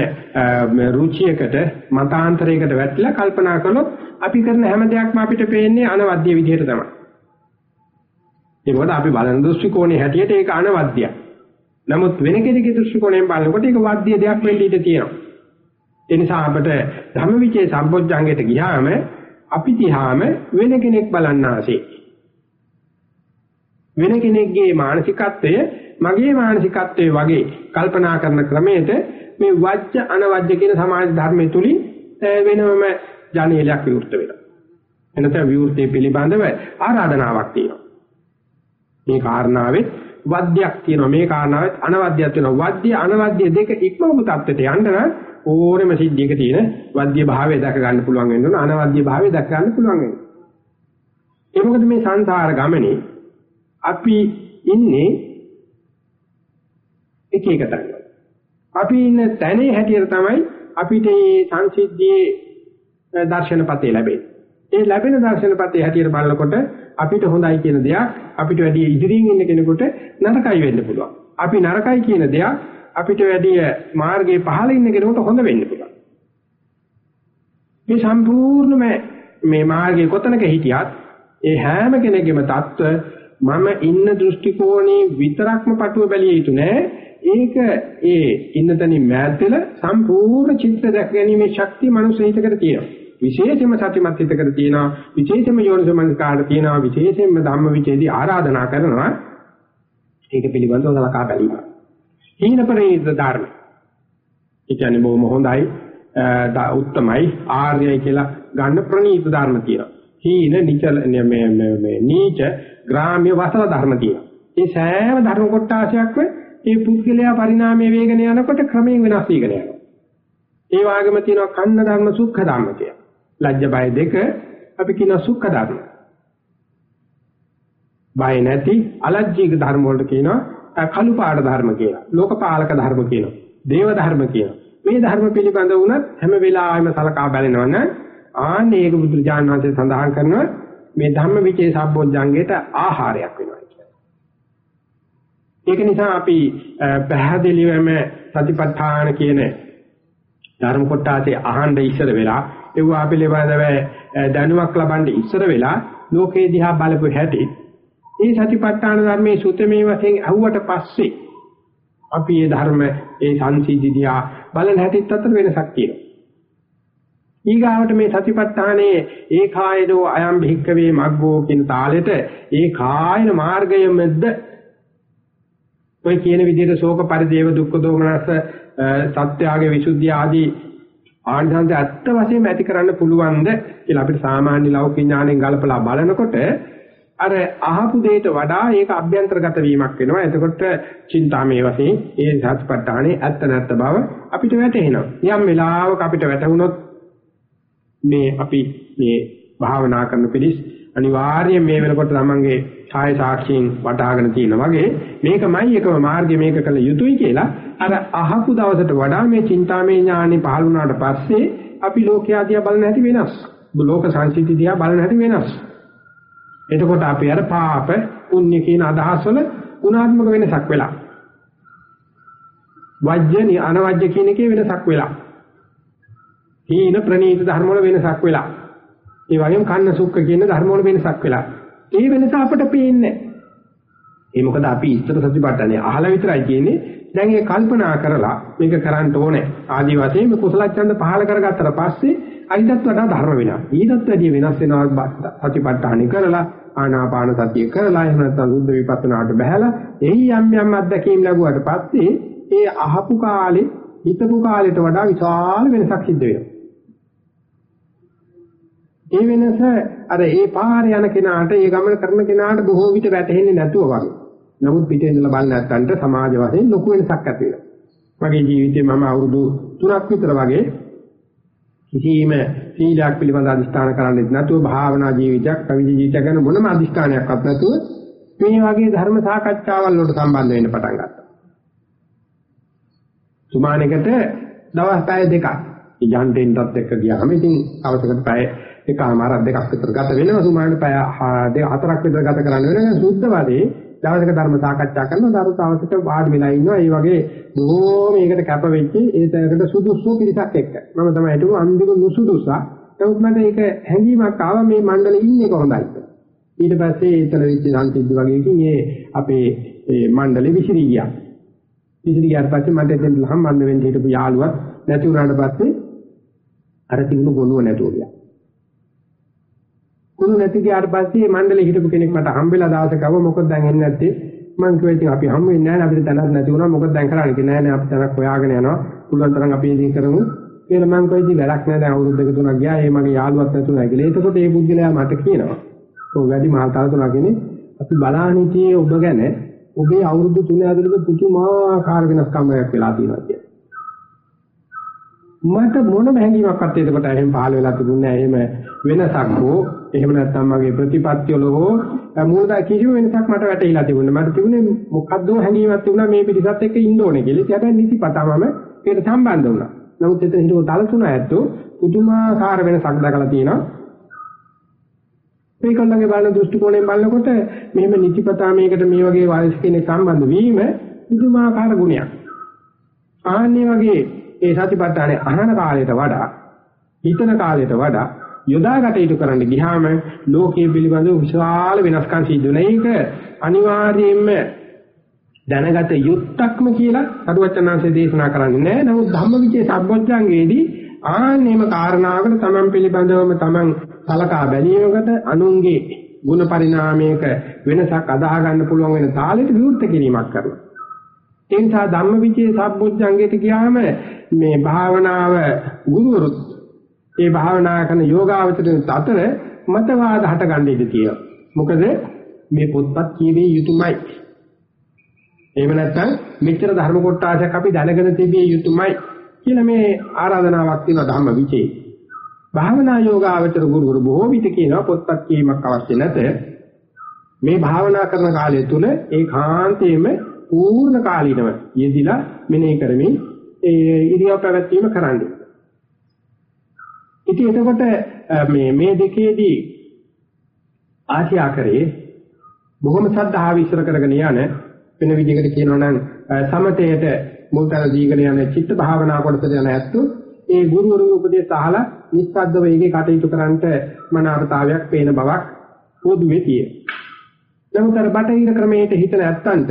රුචියකට මතාන්තරයකට වැටිලා කල්පනා කළොත් අපි කරන හැම දෙයක්ම අපිට පේන්නේ අනවද්‍ය විදිහට තමයි. ඒ මොකද අපි බලන දෘෂ්ටි කෝණේ හැටියට ඒක අනවද්‍යයි. නමුත් වෙන කෙනෙකුගේ දෘෂ්ටි කෝණයෙන් බලනකොට ඒක වද්‍ය දෙයක් වෙන්න ඉඩ තියෙනවා. ඒ නිසා අපිට ධම්මවිචේ සම්පොඥංගයට ගියාම අපි තියාම වෙන කෙනෙක් බලන්න ආසේ. වෙන කෙනෙක්ගේ මානසිකත්වය මගේ මානසිකත්වයේ වගේ කල්පනා කරන ක්‍රමයට මේ වජ්‍ය අනවජ්‍ය කියන සමාජ ධර්මයේ තුලින් වෙනම ජනේලයක් විවෘත වෙනවා. එනතර විවෘතේ පිළිබඳව ආරාධනාවක් තියෙනවා. මේ කාරණාවෙත් වද්‍යයක් තියෙනවා මේ කාරණාවෙත් අනවද්‍යයක් තියෙනවා. වද්‍ය අනවද්‍ය දෙක ඉක්මවපු තත්ත්වයට යන්න නම් ඕනෙම සිද්ධියක තියෙන වද්‍ය භාවය දැක ගන්න පුළුවන් වෙන්න ඕන අනවද්‍ය භාවය දැක ගන්න පුළුවන් වෙන්න. ඒ මොකද මේ සංසාර ගමනේ අපි ඉන්නේ එක එක තැන්වල. අපි ඉන්න තැනේ හැටියට තමයි අපිට මේ සංසිද්ධියේ දර්ශනපතේ ලැබෙන්නේ. ඒ ලැබෙන දර්ශනපතේ හැටියට බලනකොට අපිට හොඳයි කියන දෙයක් අපිට වැඩි ඉදිරියෙන් ඉන්න කෙනෙකුට නරකයි වෙන්න පුළුවන්. අපි නරකයි කියන දෙයක් අපිට වැඩි මාර්ගයේ පහළ ඉන්න කෙනෙකුට හොඳ වෙන්න පුළුවන්. මේ සම්පූර්ණම මේ මාර්ගයේ කොතනක හිටියත් ඒ හැම කෙනෙකුගේම தত্ত্ব මම ඉන්න දෘෂ්ටි කෝණේ විතරක්ම පටුව බැලිය යුතු නෑ. ඒක ඒ ඉන්න තැනින් මෑත් වෙලා සම්පූර්ණ චිත්ත දැක ගැනීමේ ශක්තිය මනුස්ස හිතකට තියෙනවා. විශේෂයෙන්ම සතිමත් හිතකට තියෙනවා. විශේෂයෙන්ම යෝනිසමනස්කාරට තියෙනවා. විශේෂයෙන්ම ධම්මවිචේදී ආරාධනා කරනවා. ඒක පිළිබඳව සලකා බැලීම. හීන පරිණිත ධර්ම. ඒ කියන්නේ බොහොම හොඳයි, උත්තමයි, ආර්යයි කියලා ගන්න ප්‍රණීත ධර්ම තියෙනවා. හීන නිචල මේ මේ නීච ග්‍රාම්‍ය වසල ධර්ම තියෙනවා. මේ සෑම ධර්ම කොටාසයක්ම ඒ පුද්ගලයා පරිණාමයේ වේගන යනකොට ක්‍රමයෙන් වෙනස් වීගෙන යනවා. ඒ වගේම තියෙනවා කන්න ධර්ම සුඛ ධර්ම කියලා. ලැජ්ජ බය දෙක අපි කියන සුඛ ධර්ම. බය නැති අලජ්ජීක ධර්ම වලට කියනවා කළු පාට ධර්ම කියලා. ලෝකපාලක ධර්ම කියනවා. දේව ධර්ම කියනවා. මේ ධර්ම පිළිබඳ වුණත් හැම වෙලාවෙම සලකා බලනවනම් ආන්නේ ඒක බුදුරජාණන් වහන්සේ සඳහන් කරනවා මේ ධම්ම විචේ සම්බොජ්ජංගේට ආහාරයක් වෙනවා. ඒක නිසා අපි පැහැදිලිවම සතිපට්ඨාන කියන ධර්ම කොටාසේ අහන්න ඉස්සර වෙලා ඒවා පිළිබඳව දැනුමක් ලබන්න ඉස්සර වෙලා ලෝකේ දිහා බලපු හැටි මේ සතිපට්ඨාන ධර්මයේ සුතමේ වශයෙන් අහුවට පස්සේ අපි මේ ධර්ම ඒ සංසිද්ධි දිහා බලන හැටිත් අතර වෙනසක් තියෙනවා. ඊගාවට මේ සතිපට්ඨානයේ ඒකායදෝ අයම් භික්කවේ මග්ගෝ කියන තාලෙට ඒ කායන මාර්ගයෙන්ද ඔය කියන විදිහට ශෝක පරිදේව දුක්ඛ දෝමනස සත්‍යාගේ විසුද්ධිය ආදී ආනිසංස ඇත්ත වශයෙන්ම ඇති කරන්න පුළුවන්ද කියලා අපිට සාමාන්‍ය ලෞකික ඥාණයෙන් ගලපලා බලනකොට අර අහපු දෙයට වඩා ඒක අභ්‍යන්තරගත වීමක් වෙනවා. එතකොට චින්තාමේ වශයෙන් ඒ සත්‍යපට්ඨානේ ඇත්ත නැත්ත බව අපිට වැටහෙනවා. යම් වෙලාවක අපිට වැටහුනොත් මේ අපි මේ භාවනා කරන පිළිස් අනිවාර්යයෙන් මේ වෙනකොට තමන්ගේ කාය සාක්ෂියෙන් වටහාගෙන තියෙනා වගේ මේකමයි එකම මාර්ගය මේක කළ යුතුයි කියලා අර අහපු දවසට වඩා මේ චින්තාමේ ඥානෙ පහළ වුණාට පස්සේ අපි ලෝකයා දිහා බලන හැටි වෙනස්. ලෝක සංසිද්ධි දිහා බලන හැටි වෙනස්. එතකොට අපි අර පාප පුණ්‍ය කියන අදහස් වල ගුණාත්මක වෙනසක් වෙලා. වජ්‍ය අනවජ්‍ය කියන එකේ වෙනසක් වෙලා. හීන ප්‍රනීත ධර්ම වල වෙනසක් වෙලා. ඒ වගේම කන්න සුක්ක කියන ධර්ම වල වෙනසක් වෙලා. ඒ වෙනස අපට පේන්නේ ඒ මොකද අපි ඉස්තර සතිපට්ඨානේ අහලා විතරයි කියන්නේ දැන් ඒ කල්පනා කරලා මේක කරන්න ඕනේ. ආදි වශයෙන් මේ කුසල ඡන්ද පහල කරගත්තට පස්සේ අයිතත් වඩා ධර්ම වෙනවා. ඊටත් වැඩිය වෙනස් වෙනවා සතිපට්ඨානේ කරලා ආනාපාන සතිය කරලා එහෙම නැත්නම් සුද්ධ විපස්සනාට බහැලා එහි යම් යම් අත්දැකීම් ලැබුවාට පස්සේ ඒ අහපු කාලේ හිතපු කාලෙට වඩා විශාල වෙනසක් සිද්ධ වෙනවා. ඒ වෙනස අර ඒ පාරේ යන කෙනාට ඒ ගමන කරන කෙනාට බොහෝ විට වැටහෙන්නේ නැතුව වගේ. නමුත් පිටේ ඉඳලා බලන නැත්තන්ට සමාජ වශයෙන් ලොකු වෙනසක් ඇති වෙනවා. මගේ ජීවිතේ මම අවුරුදු 3ක් විතර වගේ කිසිම සීලයක් පිළිබඳ අදිස්ථාන කරන්නේ නැතුව භාවනා ජීවිතයක්, කවිජ ජීවිතයක් ගැන මොනම අදිස්ථානයක්වත් නැතුව මේ වගේ ධර්ම සාකච්ඡාවල් වලට සම්බන්ධ වෙන්න පටන් ගත්තා. සුමානකට දවස් පැය දෙකක්. ඉජන්ටෙන්ටත් එක්ක ගියාම ඉතින් අවසකට පැය එකමාරක් දෙකක් විතර ගත වෙනවා සුමාන පැය දෙක හතරක් විතර ගත කරන්න වෙනවා සුද්ධ වලේ දවසක ධර්ම සාකච්ඡා කරනවා. දවසක වාඩි වෙලා ඉන්නවා. ඒ වගේ බොහෝ මේකට කැප වෙච්ච ඒතරකට සුදුසු පිරිසක් එක්ක. මම තමයි හිතුව අන්තිම නුසුදුසා. නමුත් මට ඒක හැඟීමක් ආවා මේ මණ්ඩලෙ ඉන්නේ කොහොමදයි ඊට පස්සේ ඒතර වෙච්ච සංසිද්ධි වගේකින් ඒ අපේ ඒ මණ්ඩලෙ විසිරී ගියා. විසිරී ගියාට පස්සේ මට එතෙන් සම්බන්ධ වෙන්න හිටපු යාළුවත් නැති වුණාට පස්සේ අර තිබුණු ගොනුව නැතුව ගියා. කුණු නැති ගියාට පස්සේ මණ්ඩලේ හිටපු කෙනෙක් මට හම්බෙලා දවසක ආව මොකද දැන් එන්නේ නැත්තේ? මං කිව්වා ඉතින් අපි හම්බ වෙන්නේ නැහැ අපිට තැනක් නැති වුණා. මොකද දැන් කරන්නේ කිය නෑ නෑ අපි තැනක් හොයාගෙන යනවා. පුළුවන් තරම් අපි ඉදින් කරමු. කියලා මං කිව්වා ඉතින් වැඩක් නෑ දැන් අවුරුදු දෙක තුනක් ගියා. ඒ මගේ යාළුවත් නැතුණා. කියලා. එතකොට ඒ පුද්ගලයා මට කියනවා ඔව් වැඩි මහල් තල තුනක් ගෙනේ අපි බලානිතියේ ඔබ ගැන ඔබේ අවුරුදු 3 ඇතුළත පුදුමාකාර වෙනස්කමක් වෙලා තියෙනවා කියලා. මට මොනම හැඟීමක්වත් එතකොට එහෙම පහළ වෙලා තිබුණේ නැහැ. එහෙම වෙනසක් හෝ එහෙම නැත්නම් මගේ ප්‍රතිපත්ති වල හෝ මූලද කිසිම වෙනසක් මට වැටහිලා තිබුණේ. මට තිබුණේ මොකද්ද හැඟීමක් තිබුණා මේ පිටිසත් එක්ක ඉන්න ඕනේ කියලා. ඒක හැබැයි නිතිපතාවම ඒකට සම්බන්ධ වුණා. නමුත් එතන හිටපු තලතුණ ඇත්තෝ පුදුමාකාර වෙනසක් දැකලා තියෙනවා. මේකල්ලගේ බලන දෘෂ්ටි කෝණයෙන් බලනකොට මෙහෙම නිතිපතා මේකට මේ වගේ වයස් කෙනෙක් සම්බන්ධ වීම පුදුමාකාර ගුණයක්. ආන්නේ වගේ ඒ සතිපට්ඨානේ අහන කාලයට වඩා හිතන කාලයට වඩා යොදාගත යුතු කරන්න ගියාම ලෝකයේ පිළිබඳව විශාල වෙනස්කම් සිද්ධ වෙන එක අනිවාර්යයෙන්ම දැනගත යුත්තක්ම කියලා සරුවචනාංශයේ දේශනා කරන්නේ නැහැ. නමුත් ධම්මවිචේ සම්බොජ්ජංගේදී ආන්නේම කාරණාවකට තමන් පිළිබඳවම තමන් සලකා බැලීමකට අනුන්ගේ ಗುಣ පරිණාමයක වෙනසක් අදාහ ගන්න පුළුවන් වෙන තාලෙට විවෘත කිරීමක් කරනවා. ඒ නිසා ධම්මවිචේ සම්බොජ්ජංගේට ගියාම මේ භාවනාව ගුරුවරුත් ඒ භාවනා කරන යෝගාවචරයෙන් අතර මතවාද හට ගන්න ඉඩ තියෙනවා. මොකද මේ පොත්පත් කියවේ යුතුයමයි. එහෙම නැත්නම් මෙච්චර ධර්ම කොටාසක් අපි දැනගෙන තිබිය යුතුයමයි කියලා මේ ආරාධනාවක් තියෙනවා ධම්ම විචේ. භාවනා යෝගාවචර ගුරුවරු බොහෝ විට කියනවා පොත්පත් කියීමක් අවශ්‍ය නැත. මේ භාවනා කරන කාලය තුල ඒකාන්තයෙන්ම පූර්ණ කාලීනව යෙදිලා මෙනෙහි කරමින් ඒ ඉරියව් පැවැත්වීම කරන්නේ. ඉතින් එතකොට මේ මේ දෙකේදී ආශියා කරේ බොහොම සද්ධාව ඉස්සර කරගෙන යන වෙන විදිහකට කියනවා නම් සමතේට මුල්තර දීගෙන යන චිත්ත භාවනා කොටසට යන ඇත්තු ඒ ගුරුවරුගේ උපදේශ අහලා නිස්සද්දව ඒකේ කටයුතු කරන්නට මනාපතාවයක් පේන බවක් පොදුවේ තියෙනවා. නමුත් අර බටහිර ක්‍රමයට හිත නැත්තන්ට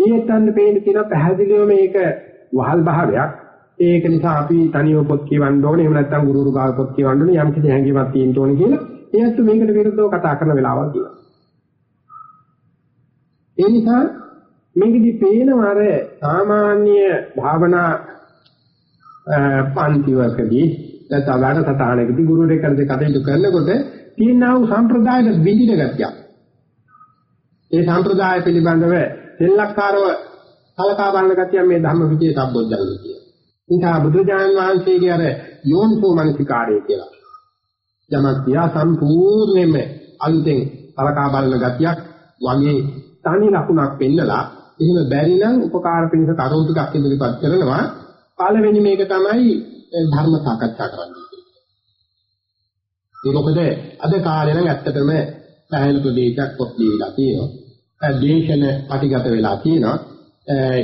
ඒත්තන්ට පේන තියෙන පැහැදිලිව මේක වහල් භාවයක්. ඒක නිසා අපි තනියම පොත් කියවන්න ඕනේ. එහෙම නැත්නම් ගුරුවරු ගාව පොත් කියවන්න ඕනේ. යම් කිසි හැඟීමක් තියෙන්න ඕනේ කියලා ඒත් මේකට විරුද්ධව කතා කරන වෙලාවල් තියෙනවා. ඒ නිසා මේකෙදි පේනවා අර සාමාන්‍ය භාවනා පන්තිවකදී නැත්නම් වැඩසටහනකදී ගුරුවරයෙක් කරදේ කටයුතු කරනකොට තියෙනා වූ සම්ප්‍රදායට බිඳින ගතියක්. ඒ සම්ප්‍රදාය පිළිබඳව සෙල්ලක්කාරව කලකා බලන ගතිය මේ ධම්ම විචේ සම්බොධ්ජංග කියන. ඉතින් බුදුජානන් වහන්සේගේ අර යෝන්සෝ මනසිකාරය කියලා. යමක් තියා සම්පූර්ණයෙන්ම අලුතෙන් කලකා බලන ගතියක් වගේ තනි ලකුණක් පෙන්නලා එහෙම බැරි නම් උපකාර පිණිස කරුණු ටිකක් ඉදිරිපත් කරනවා පළවෙනි මේක තමයි ධර්ම සාකච්ඡා කරන්නේ. ඒක මොකද අද කාලේ නම් ඇත්තටම පැහැදිලි ප්‍රදේශයක් පොත් දීලා තියෙනවා. දේශන පටිගත වෙලා තියෙනවා.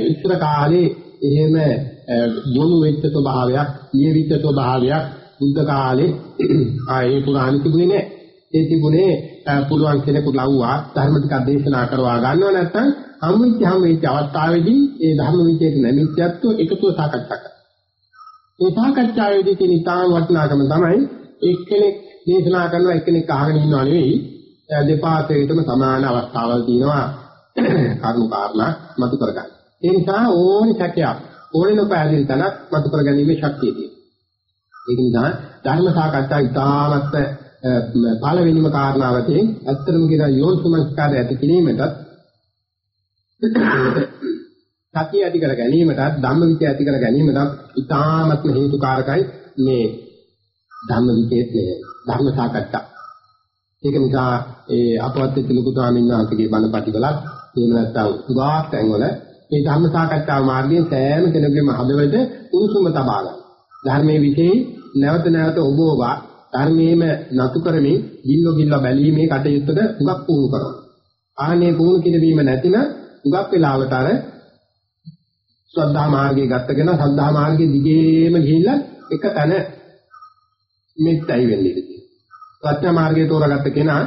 ඉස්සර කාලේ එහෙම යොමු වෙච්ච ස්වභාවයක්, නියවිත ස්වභාවයක් බුද්ධ කාලේ ආයේ පුරාණ තිබුණේ නැහැ. ඒ තිබුණේ පුළුවන් කෙනෙකුට ලව්වා ධර්ම ටිකක් දේශනා කරවා ගන්නව නැත්නම් හම්වෙච්ච හම්වෙච්ච අවස්ථාවේදී ඒ ධර්ම විචේත නැමිච්චත්ව එකතුව සාකච්ඡා කරනවා. ඒ සාකච්ඡාවේදී තියෙන ඉතාම වටිනාකම තමයි එක්කෙනෙක් දේශනා කරනවා එක්කෙනෙක් අහගෙන ඉන්නව නෙවෙයි දෙපාර්ශ්වයටම සමාන අවස්ථාවල් තියෙනවා කරුණු කාරණා මතු කරගන්න. ඒ නිසා ඕනි සැකයක් ඕනේ නොපැහැදිලි තැනක් මතු කරගැනීමේ ශක්තිය තියෙනවා. ඒක නිසා ධර්ම සාකච්ඡා ඉතාමත් පළවෙනිම කාරණාව තියෙන ඇත්තටම කියන යෝනිසමස්කාරය ඇති කිරීමටත් සතිය ඇති කර ගැනීමටත් ධම්මවිචය ඇති කර ගැනීමටත් ඉතාමත්ම හේතුකාරකයි මේ ධම්මවිචයේ ධර්ම සාකච්ඡා. ඒක නිසා ඒ අපවත් වෙච්ච ලොකු ස්වාමීන් වහන්සේගේ බණ පටිවලත් එහෙම නැත්නම් සුභාක් තැන්වල මේ ධර්ම සාකච්ඡා මාර්ගයෙන් සෑම කෙනෙකුගේම හදවත උණුසුම තබා ගන්න. ධර්මයේ විශේෂ නැවත නැවත ඔබ ඔබ ධර්මයේම නතු කරමින් ගිල්ලෝ ගිල්ලෝ බැලීමේ කටයුත්තට උගක් පුහුණු කරනවා. ආනේ පුහුණු කිරීම නැතිනම් උගක් වෙලාවට අර ශ්‍රද්ධා මාර්ගයේ ගත්තගෙන ශ්‍රද්ධා මාර්ගයේ දිගේම ගිහිල්ලා එක තැන මෙත්තයි වෙන්නේ ඉතින්. ප්‍රඥා මාර්ගයේ තෝරාගත්ත කෙනා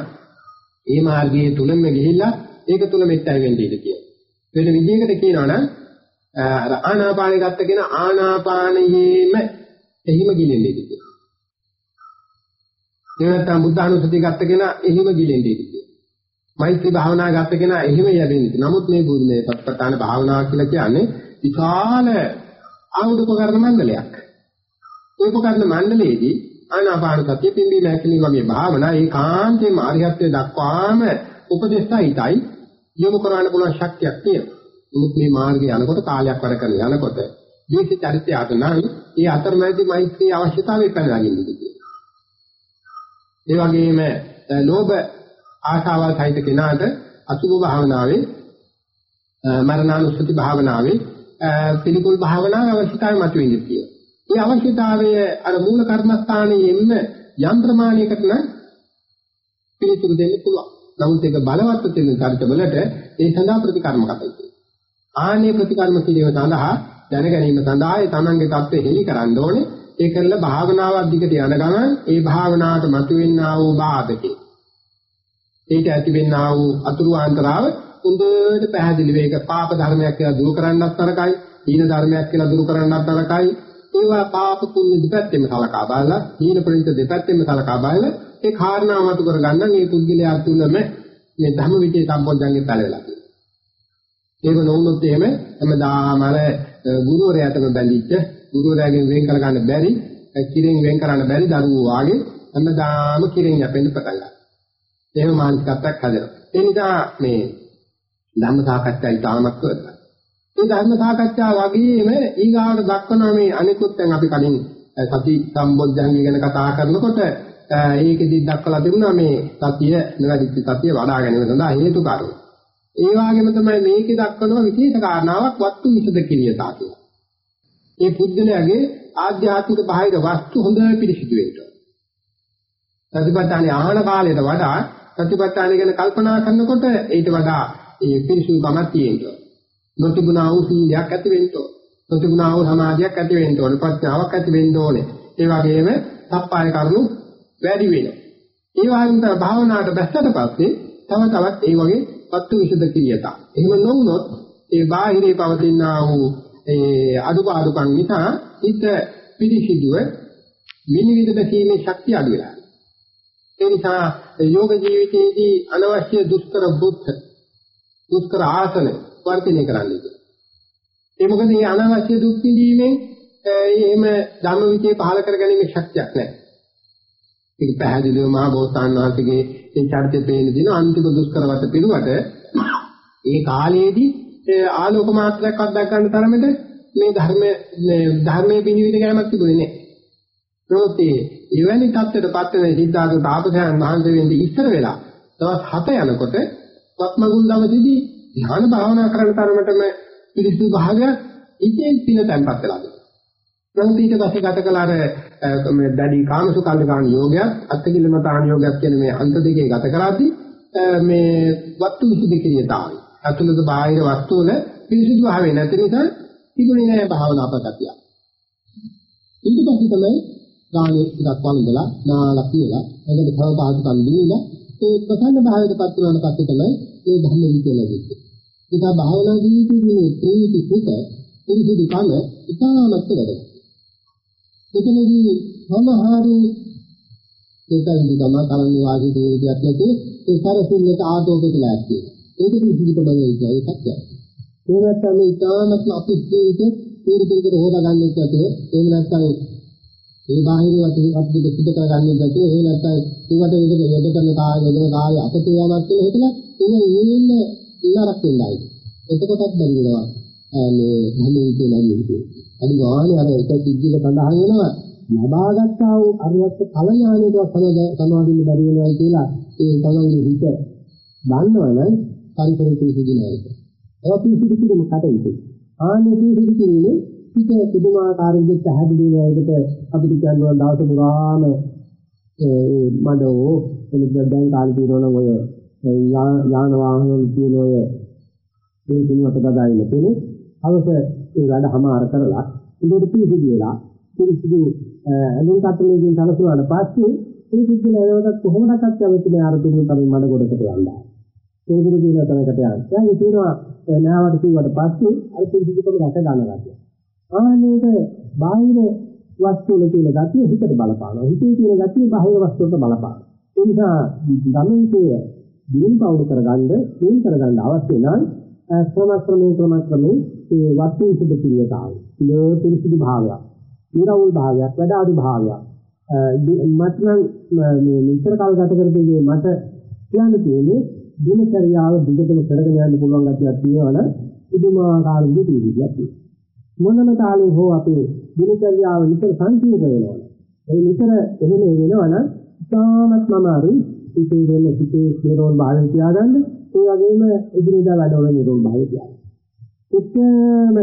ඒ මාර්ගයේ තුලම ගිහිල්ලා ඒක තුල මෙත්තයි වෙන්නේ ඉතින්. වෙන විදිහකට කියනවා නම් අර ආනාපානෙ ගත්ත කෙනා ආනාපානයේම එහිම ගිලෙන්නේ ඉතින්. ඒ නැත්තම් බුද්ධානුස්සතිය ගත්ත කෙනා එහිම ගිලෙන්නේ ඉතින්. මෛත්‍රී භාවනා ගත්ත කෙනා එහිම යැදෙන්නේ. නමුත් මේ බුදුනේ පත්පතාන භාවනාව කියලා කියන්නේ විශාල ආයුධ උපකරණ මණ්ඩලයක්. ඒ උපකරණ මණ්ඩලයේදී ආනාපාන සතිය පිම්බීම හැකිලිම වගේ භාවනා ඒකාන්තයෙන්ම ආර්යත්වයට දක්වාම උපදේශයිතයි යොමු කරන්න පුළුවන් ශක්තියක් තියෙනවා. නමුත් මේ මාර්ගය යනකොට කාලයක් වැඩ කරන යනකොට ජීවිත චරිතය අතනයි ඒ අතරමැදි මෛත්‍රී අවශ්‍යතාවය පැනලාගින්නේ කියනවා. ඒ වගේම ලෝභ ආශාවල් සහිත කෙනාට අසුභ භාවනාවේ මරණානුස්සති භාවනාවේ පිළිකුල් භාවනාවේ අවශ්‍යතාවය මතුවෙන්නේ කියලා. මේ අවශ්‍යතාවය අර මූල කර්මස්ථානයේම යම් ප්‍රමාණයකට නම් පිළිතුරු දෙන්න පුළුවන්. නමුත් ඒක බලවත් වෙන චරිතවලට ඒ සඳහා ප්‍රතිකර්ම කටයුතු. ආනේ ප්‍රතිකර්ම කිරීම සඳහා දැන ගැනීම සඳහා ඒ තමන්ගේ தත්ත්වය හෙලි කරන්න ඕනේ. ඒ කරලා භාවනාවක් දිගට යන ගමන් ඒ භාවනාවට මතුවෙන්නා වූ බාධකේ. ඒක ඇතිවෙන්නා වූ අතුරු ආන්තරාව හොඳට පැහැදිලි වේක පාප ධර්මයක් කියලා දුරු කරන්නත් තරකයි, හීන ධර්මයක් කියලා දුරු කරන්නත් තරකයි. ඒවා පාප පුණ්‍ය දෙපැත්තෙම සලකා බලලා, හීන ප්‍රණිත දෙපැත්තෙම සලකා බලලා ඒ කාරණා මතු කරගන්න මේ පුද්ගලයා තුළම මේ ධර්ම විචේ සම්පෝඥංගේ පැලවෙලා තියෙනවා. ඒක නොවුනොත් එහෙම හැමදාම අර ගුරුවරයාටම බැඳිච්ච ගුරුවරයාගෙන් වෙන් කර ගන්න බැරි, කිරෙන් වෙන් කරන්න බැරි දරුවෝ වාගේ හැමදාම කිරෙන් යැපෙන්න පටන් ගන්නවා. එහෙම මානසිකත්වයක් හදනවා. ඒ නිසා මේ ධර්ම සාකච්ඡායි තාමත් කරලා. මේ ධර්ම සාකච්ඡා වගේම ඊගාවට දක්වන මේ අනිකුත් දැන් අපි කලින් සති සම්බොධ්‍යංගය ගැන කතා කරනකොට ඒකෙදි දක්වලා තිබුණා මේ සතිය නිවැරදි සතිය වඩා ගැනීම සඳහා හේතු කාරණා. ඒ වගේම තමයි මේකේ දක්වන විශේෂ කාරණාවක් වස්තු විසද කිරියතා කියලා. ඒ පුද්ගලයාගේ ආධ්‍යාත්මික බාහිර වස්තු හොඳ පිළිසිදු වෙන්න. සතිපට්ඨාන ආහන කාලයට වඩා සතිපට්ඨාන ගැන කල්පනා කරනකොට ඊට වඩා ඒ පිරිසුදුකමක් තියෙනවා. නොතිබුණා වූ සීලයක් ඇති වෙන්න ඕන. නොතිබුණා වූ සමාධියක් ඇති වෙන්න ඕන. ප්‍රඥාවක් ඇති වෙන්න ඕනේ. ඒ වගේම සප්පාය කරුණු වැඩි වෙනවා. ඒ වගේම තමයි භාවනාවට බැස්සට පස්සේ තව තවත් ඒ වගේ වස්තු විසද ක්‍රියතා. එහෙම නොවුනොත් ඒ බාහිරේ පවතිනා වූ ඒ අදුපාදුකම් නිසා හිත පිළිසිදුව විනිවිද දැකීමේ ශක්තිය අඩු වෙනවා. ඒ නිසා යෝග ජීවිතයේදී අනවශ්‍ය දුෂ්කර බුද්ධ දුෂ්කර ආසන වර්ධනය කරන්න ඒ මොකද මේ අනවශ්‍ය දුක් විඳීමෙන් එහෙම ධම්ම විචේ පහල කරගැනීමේ ශක්තියක් නැහැ. ඒක පැහැදිලිව මහා බෝසතාණන් වහන්සේගේ ඒ චරිතය පේන දින අන්තිම දුෂ්කරවත පිළිවට ඒ කාලයේදී ආලෝක මාත්‍රයක් අත්දැක ගන්න තරමට මේ ධර්ම ධර්මයේ විනිවිද ගැනීමක් තිබුණේ නැහැ. ප්‍රෝතේ එවැනි தත්ත්වයටපත් වෙන සිද්ධාර්ථ තාපසයන් වහන්සේ වෙන්නේ ඉස්සර වෙලා දවස් 7 යනකොට වත්මගුල් දවසේදී ධ්‍යාන භාවනා කරන තරමටම පිරිසිදු භාගයක් ඉතින් පින තැන්පත් වෙලා නමුත් ඊට පස්සේ ගත කළ අර මේ දැඩි කාමසුකල්ලිකාණ යෝගයක් අත්තිකිලමතාණ යෝගයක් කියන මේ අන්ත දෙකේ ගත කරද්දී මේ වස්තු විසුද්ධි ක්‍රියතාවයි අතුලද බාහිර වස්තු වල පිරිසිදු භාවය නැති නිසා තිබුණේ නැහැ භාවනා ප්‍රගතිය ඊට පස්සේ තමයි ගානේ ටිකක් වළඳලා නාලා කියලා එතකොට තව පාසුකම් දීලා ඒ ප්‍රසන්න භාවයටපත් වුණාට පස්සේ තමයි මේ ධර්ම විචය ලැබෙන්නේ. ඒක භාවනා ජීවිතයේ ප්‍රීති සුඛ පිරිසිදු කම ඉතාමත් වැඩක්. එතනදී සමහරු ඒකෙන් ගම කරන්නේ වාගේ දෙයක් නැති ඒ සරසින්නට ආතෝක කියලා ඇත්තේ. ඒක පිළිසිදු බව ඒකයි සත්‍යයි. ඒ නැත්නම් ඉතාමත් අපේ ජීවිතේ පිළිසිදුකට හොදා ගන්න එක ඇතුලේ එහෙම නැත්නම් ඒ බාහිර වතු අපිට සිද්ධ කරගන්න බැහැ ඒ නැත්නම් ඒකට ඒක වැඩ කරන කාය යොදන කාය අපතේ යමක් කියලා හිතලා ඒක ඉන්නේ ඉන්නරක් වෙන්නයි එතකොටත් බැරි වෙනවා මේ භූමියේ කියලා නෙවෙයි අනිත් ගානේ අර එක සිද්ධියක සඳහන් වෙනවා. ලබාගත්තා වූ අරියත් ඵල ඥානයට සමාදින්න බැරි වෙනවා කියලා ඒ තමන්ගේ හිත දන්නවනම් පරිසරිතේ සිදුනයි ඒක. පිළිසිදු කිරීම කටයුතු. ආන්නේ පිළිසිදු කිරීමේ පිට පුදුමාකාර විදිහට පැහැදිලි වෙන එකට අපිට කියනවා දවස පුරාම ඒ මඩෝ එනික දැන් කාලේ තියෙනවනම් ඔය යාන වාහන වල තියෙන ඔය මේ දිනකට ගදාගෙන තියෙන අවස ඒ වැඩ හමාර කරලා ඉතින් පිළිසිදු වෙලා පිළිසිදු ඇලුම් කටලෙකින් සලසුවාට පස්සේ පිළිසිදු නැවතත් කොහොමදක්වත් කැමති නෑ අර තුරු තමයි මඩ ගොඩකට යනවා ඒ විදිහට කියන තැනකට යනවා දැන් ඒ තියෙනවා නැවට කිව්වට පස්සේ අර පිළිසිදුකම රැක ගන්නවා ආනේක බාහිර වස්තු වල තියෙන ගතිය හිතට බලපානවා. හිතේ තියෙන ගතිය බාහිර වස්තු වලට බලපානවා. ඒ නිසා ධම්මිකයේ දින පවුරු කරගන්න, තේන් කරගන්න අවශ්‍ය නම් ක්‍රමක්‍රමයෙන් ක්‍රමක්‍රමයෙන් ඒ වස්තු විසුද්ධ පිළිවෙතාවයි. ඒ පිළිසිදු භාවයක්, නිරවුල් භාවයක්, වැඩ අඩු භාවයක්. මට නම් මේ මෙතර කාල ගත කරපේ මට කියන්න තියෙන්නේ දිනචරියාව දිගටම කරගෙන යන්න පුළුවන් ගැටියක් තියෙනවනම් පුදුමාකාර විදිහට තියෙනවා. මොනම තාලෙ හෝ අපේ දිනචර්යාව විතර සංකීර්ණ වෙනවා. ඒ විතර එහෙම වෙනවනම් ඉතාමත් අමාරුයි හිතේ දෙන්න හිතේ නිරෝල් භාවය තියාගන්න. ඒ වගේම එදිනෙදා වැඩවල නිරෝල් භාවය තියාගන්න. උත්තම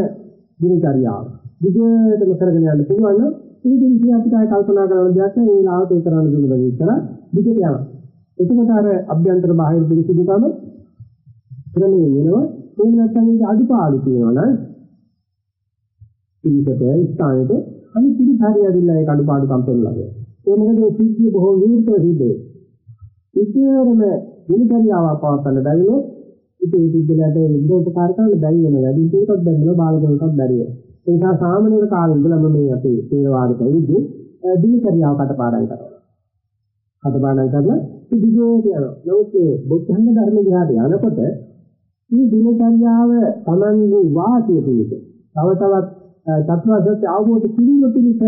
දිනචර්යාව විදිහටම කරගෙන යන්න පුළුවන් නම් මේ දිනචර්යාව අපිට ආය කල්පනා කරන දෙයක් නේ ඒ ලාවට ඒ කරන්න දුන්න දේ ඉතර විදිහට යනවා. එතකොට අර අභ්‍යන්තර බාහිර පිළිසිදුකම ක්‍රමයෙන් වෙනවා. ඒ නැත්නම් ඒක අඩුපාඩු තියෙනවා නම් පිළිකට ස්ථානෙට අනිත් පිළිහාරිය ඇවිල්ලා ඒක අඩුපාඩු කම්පන ලබනවා. ඒ මොකද මේ සිද්ධිය බොහෝ විවෘතව සිද්ධ වෙනවා. ඉතිරම දිනචරියාව පවත්වන්න බැරිනොත් ඉතින් ඒ සිද්ධියට විදෝපකාර කරන්න බැරි වෙන වැඩි දුරටත් බැරි වෙන බාලකමකත් බැරි වෙන. ඒ නිසා සාමාන්‍ය කාලේ ඉඳලම මේ අපේ තේරවාද කවිදි දිනචරියාව කටපාඩම් කරනවා. කටපාඩම් කරලා ඉදිරියට යනවා. නමුත් මේ බුද්ධංග ධර්ම දිහාට යනකොට මේ දිනචරියාව Tamanගේ වාසිය පිළිබඳ තව තවත් තත්ත්වසත්‍ය අවබෝධ කිරීම පිණිස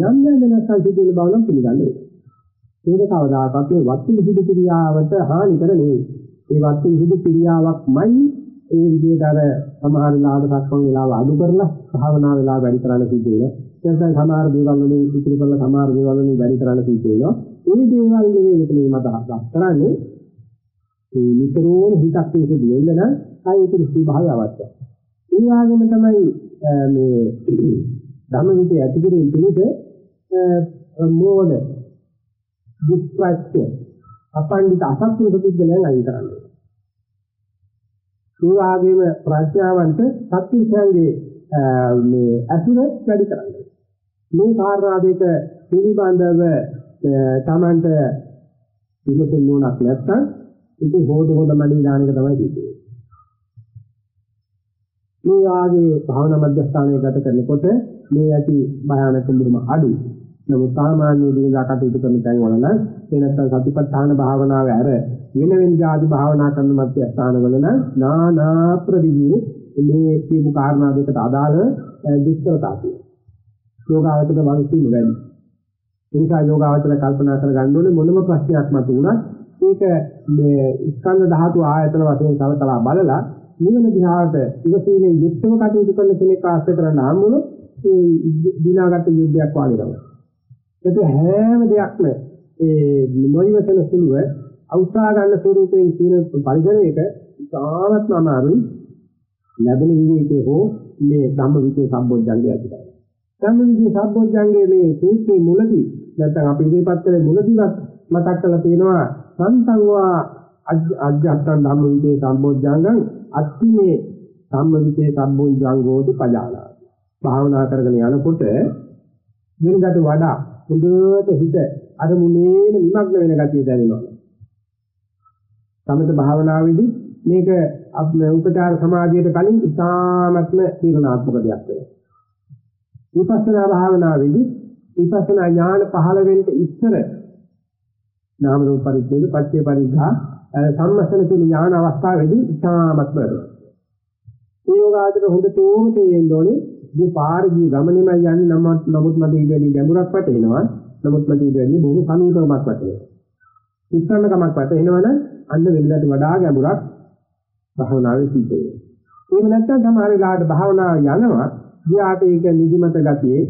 යම් යම් වෙනස්කම් සිදු වෙන බව නම් පිළිගන්න ඕනේ. ඒක කවදාකවත් මේ වත්තු විසුදු ක්‍රියාවට හානි කර නෙවෙයි. ඒ වත්තු විසුදු ක්‍රියාවක්මයි ඒ විදිහට අර සමහර ලාභ සක්මන් වෙලාව අඩු කරලා භාවනා වෙලාව වැඩි කරන්න සිද්ධ වෙනවා. එතන සමහර දේවල් වලින් ඉතිරි කරලා සමහර දේවල් වලින් වැඩි කරන්න සිද්ධ වෙනවා. මේ දේවල් නෙවෙයි මෙතන මත හදා කරන්නේ. ඒ නිතරම හිතක් විසුදු වෙන්න නම් ආයේ ඒක ස්වභාවය අවශ්‍යයි. ඒ වගේම තමයි මේ ධම්මවිචය ඇති කිරීම පිණිස මෝඩ දුක්ඛත්‍ය අපණ්ඩිත අසත්‍ය සුද්ධලයන් අයින් කරන්නේ. ඒ වගේම ප්‍රඥාවන්ත සත්‍යයන්ගේ මේ අසුර වැඩි කරන්නේ. මේ කාරණා දෙක පිළිබඳව තමන්ට විමසුම් නුනක් නැත්තම් ඉතින් හොද හොද මඩේ දාන එක තමයි තියෙන්නේ. මේ වාගේ භාවනා මධ්‍යස්ථානයේ ගත කරනකොට මේ ඇති භයානක මුරුම අඩු. නමුත් සාමාන්‍ය දිනදා කටයුතු කරන තැන් වල නම් ඒ නැත්තම් සතිපට්ඨාන භාවනාව ඇර වෙන වෙන ආදි භාවනා කරන මධ්‍යස්ථාන වල නම් නානා ප්‍රවිධි මේ කියපු කාරණා දෙකට අදාළ දුෂ්කරතා තියෙනවා. යෝගාවචර වංශින් වැඩි. ඒ නිසා යෝගාවචර කල්පනා කර ගන්න ඕනේ මොනම ප්‍රශ්නයක් මතුවුණත් ඒක මේ ස්කන්ධ ධාතු ආයතන වශයෙන් කලකලා බලලා නිවන දිහාට ඉවසීමේ යුක්තව කටයුතු කරන කෙනෙක් ආශ්‍රය කරන්න හම්බුනොත් ඒ දිනාගත යුද්ධයක් වගේ තමයි. ඒක හැම දෙයක්ම ඒ නොයවසන සුළුව අවස්ථා ගන්න ස්වරූපයෙන් කියන පරිසරයක ඉතාමත්ම අමාරුයි ලැබෙන විවේකයේ හෝ මේ ධම්ම විචේ සම්බොජ්ජංගය ඇති කරගන්න. ධම්ම විචේ සම්බොජ්ජංගයේ මේ සූත්‍රයේ මුලදී නැත්නම් අපි ඉදිරිපත් කරේ මුලදීවත් මතක් කරලා තියෙනවා සංසංවා අජ්ජත්තන් ධම්ම විචේ සම්බොජ්ජංගං අත්තිමේ සම්මවිතේ සම්බුද්ධංගෝති පජානාති. භාවනා කරගෙන යනකොට වෙනකට වඩා හොඳට හිත අරමුණේම නිමග්න වෙන ගතිය දැනෙනවා. සමත භාවනාවේදී මේක උපචාර සමාධියට කලින් ඉතාමත්ම තීරණාත්මක දෙයක් වෙනවා. විපස්සනා භාවනාවේදී විපස්සනා ඥාන පහළ වෙන්න ඉස්සර නාම රූප පරිච්ඡේද පත්‍ය පරිඝා සම්මස්තන කියන ඥාන අවස්ථාවේදී ඉතාමත් බරනවා. මේ යෝගාචර හොඳටම තේරෙන්න ඕනේ මේ පාර ගිය ගමනේම යන්නේ නම් නමුත් මට ඊට ගැඹුරක් වැටෙනවා. නමුත් මට ඊට වැඩි බොහෝ සමීපකමක් වැටෙනවා. ඉස්සන්නකමක් වැටෙනවනම් අන්න වෙනදාට වඩා ගැඹුරක් භාවනාවේ සිද්ධ වෙනවා. ඒක නැත්තම් සමහර වෙලාවට භාවනාව යනවා ගියාට ඒක නිදිමත ගතියේ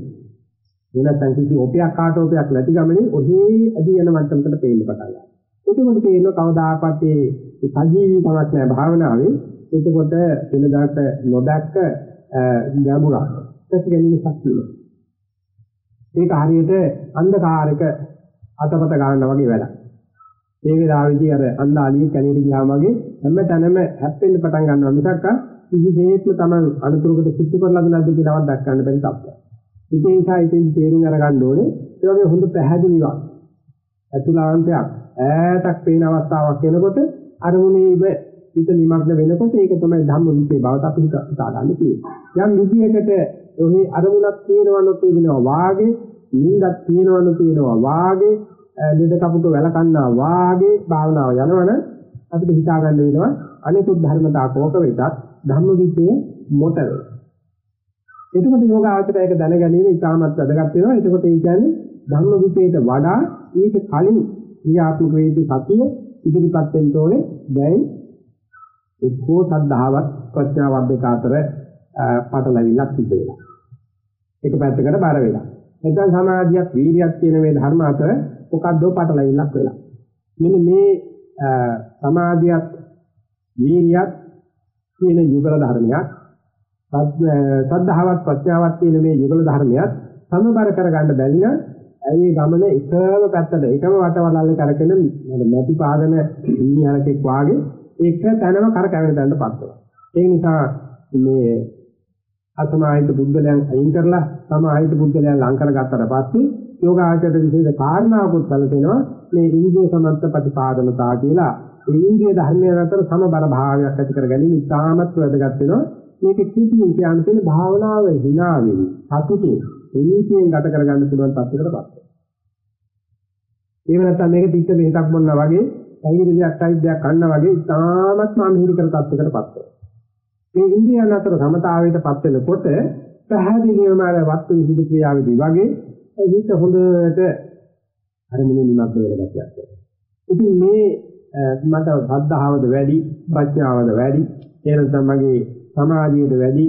වෙනත්නම් කිසි ඔපයක් කාටෝපයක් නැති ගමනේ ඔහේ ඇදී යන මට්ටමකට පේන්න පටන් ගන්නවා. එතකොට තේරෙනවා කවදාකවත් ඒ සජීවී කමක් නැහැ භාවනාවේ. එතකොට වෙනදාට නොදැක්ක ගැඹුරක් දැක ගැනීම ශක්තිය. ඒක හරියට අන්ධකාරයක අතපත ගන්නවා වගේ වැඩක්. ඒ වෙලාවේදී අර අන්ධාලිය කැණේට ගියාම වගේ හැම තැනම හැප්පෙන්න පටන් ගන්නවා මිසක් කිසිසේත්ම Taman අනුතුරකට සිද්ධ කරලාද නැද්ද කියලාවත් දක්වන්න බැරි තත්ත්වයක්. ඉතින් ඒ නිසා ඉතින් තේරුම් අරගන්න ඕනේ ඒ වගේ හොඳ පැහැදිලිවක් අතුලාන්තයක් ඈතක් පේන අවස්ථාවක් එනකොට අරමුණේ හිත නිමග්න වෙනකොට ඒක තමයි ධම්ම විචේ බවට අපි හිතා ගන්න තියෙන්නේ. යම් විදියකට ඔහි අරමුණක් තියෙනවනොත් වෙනවා වාගේ, නිින්දක් තියෙනවනොත් වෙනවා වාගේ, ලෙඩ කපුට වැලකන්නා වාගේ භාවනාව යනවනම් අපිට හිතා ගන්න වෙනවා අනිකුත් ධර්මතා කෝක වෙතත් ධම්ම විචේ මොට වෙනවා. එතකොට යෝගාවචරය ඒක දැන ගැනීම ඉතාමත් වැදගත් වෙනවා. එතකොට ඒ කියන්නේ ධම්ම විචේට වඩා ඊට කලින් ක්‍රියාත්මක වේදී සතිය ඉදිරිපත් වෙන්න ඕනේ දැන් එක්කෝ සද්ධාවත් ප්‍රඥාවත් දෙක අතර පටලැවිල්ලක් සිද්ධ වෙනවා. එක පැත්තකට බාර වෙලා. නැත්නම් සමාධියත් වීර්යයත් කියන මේ ධර්ම අතර මොකද්ද පටලැවිල්ලක් වෙලා. මෙන්න මේ සමාධියත් වීර්යයත් කියන යුගල ධර්මයක් සද්ධාවත් ප්‍රඥාවත් කියන මේ යුගල ධර්මයක් සමබර කරගන්න බැරි නම් ඒ ගමන එකම පැත්තට එකම වටවලල්ලේ කරගෙන නැති පාදන ඉන්හිහරකෙක් වාගේ එක තැනම කරකැවෙන තැනටපත් වෙනවා. ඒ නිසා මේ අසමාහිත බුද්ධලයන් අයින් කරලා සමාහිත බුද්ධලයන් ලං කරගත්තට පස්සේ යෝගාචර විශේෂ කාරණාවකුත් සැලසෙනවා. මේ ඉන්ද්‍රිය සමත්ත ප්‍රතිපාදනතා කියලා. ඒ ඉන්ද්‍රිය ධර්මයන් අතර සමබර භාවයක් ඇති කර ගැනීම ඉතාමත් වැදගත් වෙනවා. මේක කිසිම කියන්නේ භාවනාව හිනාවෙයි සතුටින් ප්‍රීතියෙන් ගත කරගන්න පුළුවන් තත්යකටපත් එහෙම නැත්නම් මේක තිත්ත මෙහෙතක් බොන්නා වගේ ඇඟිලි දෙයක් ටයිප් දෙයක් කන්නා වගේ ඉතාමත්ම අමිහිරි කර තත්යකටපත් මේ ඉන්ද්‍රියන් අතර සමතාවයටපත් වෙනකොට පැහැදිලිවම අර වස්තු විසුද්ධි ක්‍රියාවේදී වගේ ඒක හොඳට අරමුණු නිමග්න වෙන ගැටයක් ඉතින් මේ මට ශ්‍රද්ධාවද වැඩි ප්‍රඥාවද වැඩි එහෙම තමයි සමාධියද වැඩි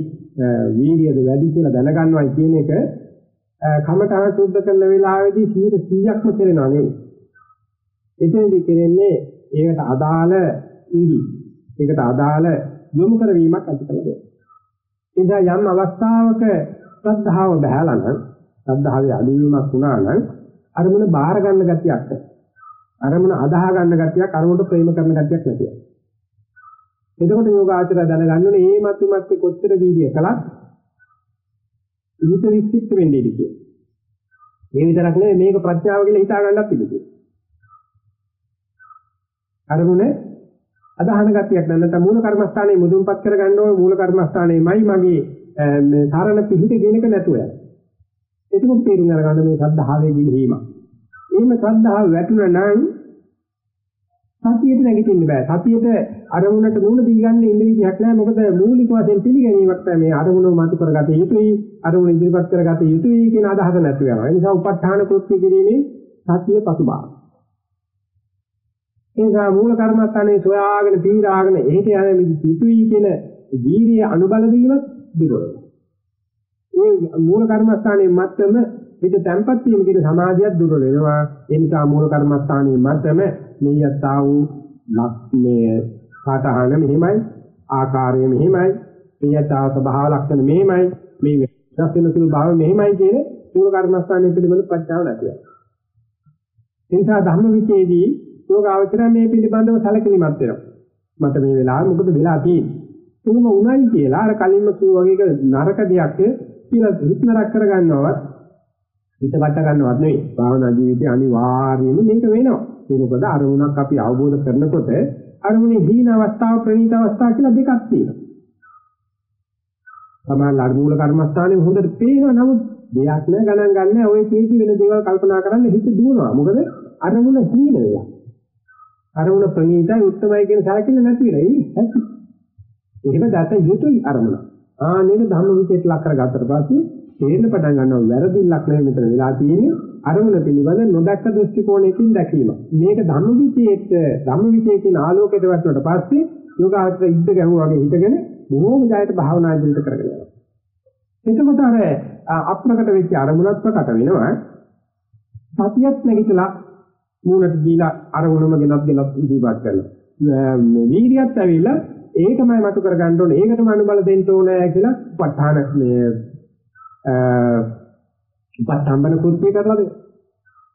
වීර්යද වැඩි කියලා දැනගන්නවයි කියන එක කමඨාන සුද්ධ කරන වෙලාවේදී 100%ක්ම කරනවා නෙවෙයි. එතෙන්දි කරන්නේ ඒකට අදාළ ඉඳි. ඒකට අදාළ යොමු කරවීමක් ඇති කරලා දෙනවා. එනිසා යම් අවස්ථාවක ශ්‍රද්ධාව බහැලා නම් ශ්‍රද්ධාවේ අඩුවීමක් වුණා නම් අරමුණ බාහිර ගන්න ගතියක් අරමුණ අදාහ ගන්න ගතියක් අරමුණට ප්‍රේම කරන ගතියක් නැතිව. එතකොට යෝගාචරය දැනගන්න ඕනේ මේ මතු මතේ කොච්චර වීර්ය කළත් හිත විචිත්ත වෙන්නේ ඉති. මේ විතරක් නෙවෙයි මේක ප්‍රඥාව කියලා හිතා ගන්නත් පිළිතුරු. අරමුණ අදහන ගතියක් නැත්නම් මූල කර්මස්ථානයේ මුදුන්පත් කර ගන්න ඕනේ මූල කර්මස්ථානයේමයි මගේ මේ සාරණ පිහිට ගෙනක නැතුව යනවා. එතකොට තේරුම් අරගන්න මේ සද්ධාවේ ගිලීම. එහෙම සද්ධාව වැටුණා නම් සතියට නැගිටින්න බෑ. සතියට අරමුණට මූණ දී ගන්න ඉන්න විදිහක් නෑ. මොකද මූලික වශයෙන් පිළිගැනීමක් තමයි මේ අරමුණ මතු කරගත යුතුයි. අරමුණ ඉදිරිපත් කරගත යුතුයි කියන අදහස නැතු වෙනවා. ඒ නිසා උප ဋ ාණ කෘත්‍ය කිරීමේ සතිය පසුබාහ. ඒ නිසා මූල කර්මස්ථානයේ සොයාගෙන පීරාගෙන එහෙට යන යුතුයි කියන වීර්ය අනුබල දීමත් දුරයි. මේ මූල කර්මස්ථානයේ මත්තම පිට තැම්පත් වීම කියන සමාධියක් දුර වෙනවා. ඒ නිසා මූල කර්මස්ථානයේ මත්තම නියතා වූ ලක්ෂණය කාටහන මෙහිමයි ආකාරය මෙහිමයි නියතා ස්වභාව ලක්ෂණ මෙහිමයි මේ වෙනස් වෙන සුළු භාව මෙහිමයි කියන මූල කර්මස්ථානයේ පිළිබඳ ප්‍රඥාව නැතිව. ඒ නිසා ධම්ම විචේදී යෝගාවචරය මේ පිළිබඳව සැලකිලිමත් වෙනවා. මට මේ වෙලාවේ මොකද වෙලා තියෙන්නේ? එහෙම උණයි කියලා අර කලින්ම කිව්වා වගේ නරක දෙයක් කියලා හිත නරක කරගන්නවත් හිත වට ගන්නවත් නෙවෙයි. භාවනා ජීවිතේ අනිවාර්යයෙන්ම මේක වෙනවා. ඒ මොකද අරමුණක් අපි අවබෝධ කරනකොට අරමුණේ දීන අවස්ථාව ප්‍රණීත අවස්ථාව කියලා දෙකක් තියෙනවා. සමහර මූල කර්මස්ථානේ හොඳට පේනවා නමුත් දෙයක් නෑ ගණන් ගන්න ඔය කීටි වෙන දේවල් කල්පනා කරන්න හිත දුවනවා. මොකද අරමුණ හීන වෙලා. අරමුණ ප්‍රණීතයි උත්තමයි කියන සැලකිල්ල නැති වෙලා ඉන්නේ. ඇති. එහෙම දැත යුතුයි අරමුණ. ආ නේද ධම්ම විචේත ලක් කරගත්තට පස්සේ තේරෙන පටන් ගන්නවා වැරදිල්ලක් නෙවෙයි මෙතන වෙලා තියෙන්නේ අරමුණ පිළිබඳ නොදැක්ක දෘෂ්ටි කෝණයකින් දැකීම. මේක ධම්ම විචේත ධම්ම විචේතින ආලෝකයට වැටුණට පස්සේ යෝගාචර ඉද්ද ගැහුවා වගේ හිතගෙන බොහෝම ජයට භාවනා ඉදිරියට කරගෙන යනවා. එතකොට අර අප්‍රකට වෙච්ච අරමුණත් ප්‍රකට වෙනවා. සතියක් නැගිටලා මූණට දීලා අරමුණම ගෙනත් ගෙනත් ඉදිරිපත් කරනවා. වීර්යයත් ඇවිල්ලා ඒකමයි මතු කර ගන්න ඕනේ. ඒකටම අනුබල දෙන්න ඕනේ කියලා ප ဋ ාණ මේ උපස්තම්බන කෘත්‍ය කරලා දෙනවා.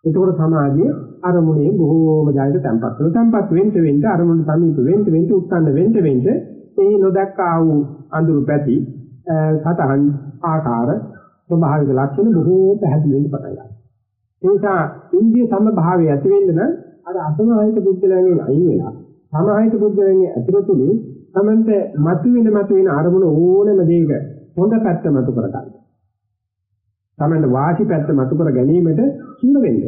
එතකොට සමාධිය අරමුණේ බොහෝම ජයයට තැම්පත් වෙනවා. තැම්පත් වෙන්න වෙන්න අරමුණ සමීප වෙන්න වෙන්න උත්සන්න වෙන්න වෙන්න ඒ නොදක්කා වූ අඳුරු පැති සතහන් ආකාර ස්වභාවික ලක්ෂණ බොහෝ පැහැදිලි වෙන්න පටන් ගන්නවා. ඒ නිසා ඉන්දිය සමභාවය ඇති වෙන්න නම් අර අසමාහිත බුද්ධලයන්ගෙන් අයින් වෙලා සමාහිත බුද්ධලයන්ගේ ඇතුළතුනේ තමන්ට මතුවෙන මතුවෙන අරමුණ ඕනම දෙයක හොඳ පැත්ත මතු කර ගන්න. තමන්ට වාසි පැත්ත මතු කර ගැනීමට සුර වෙන්න.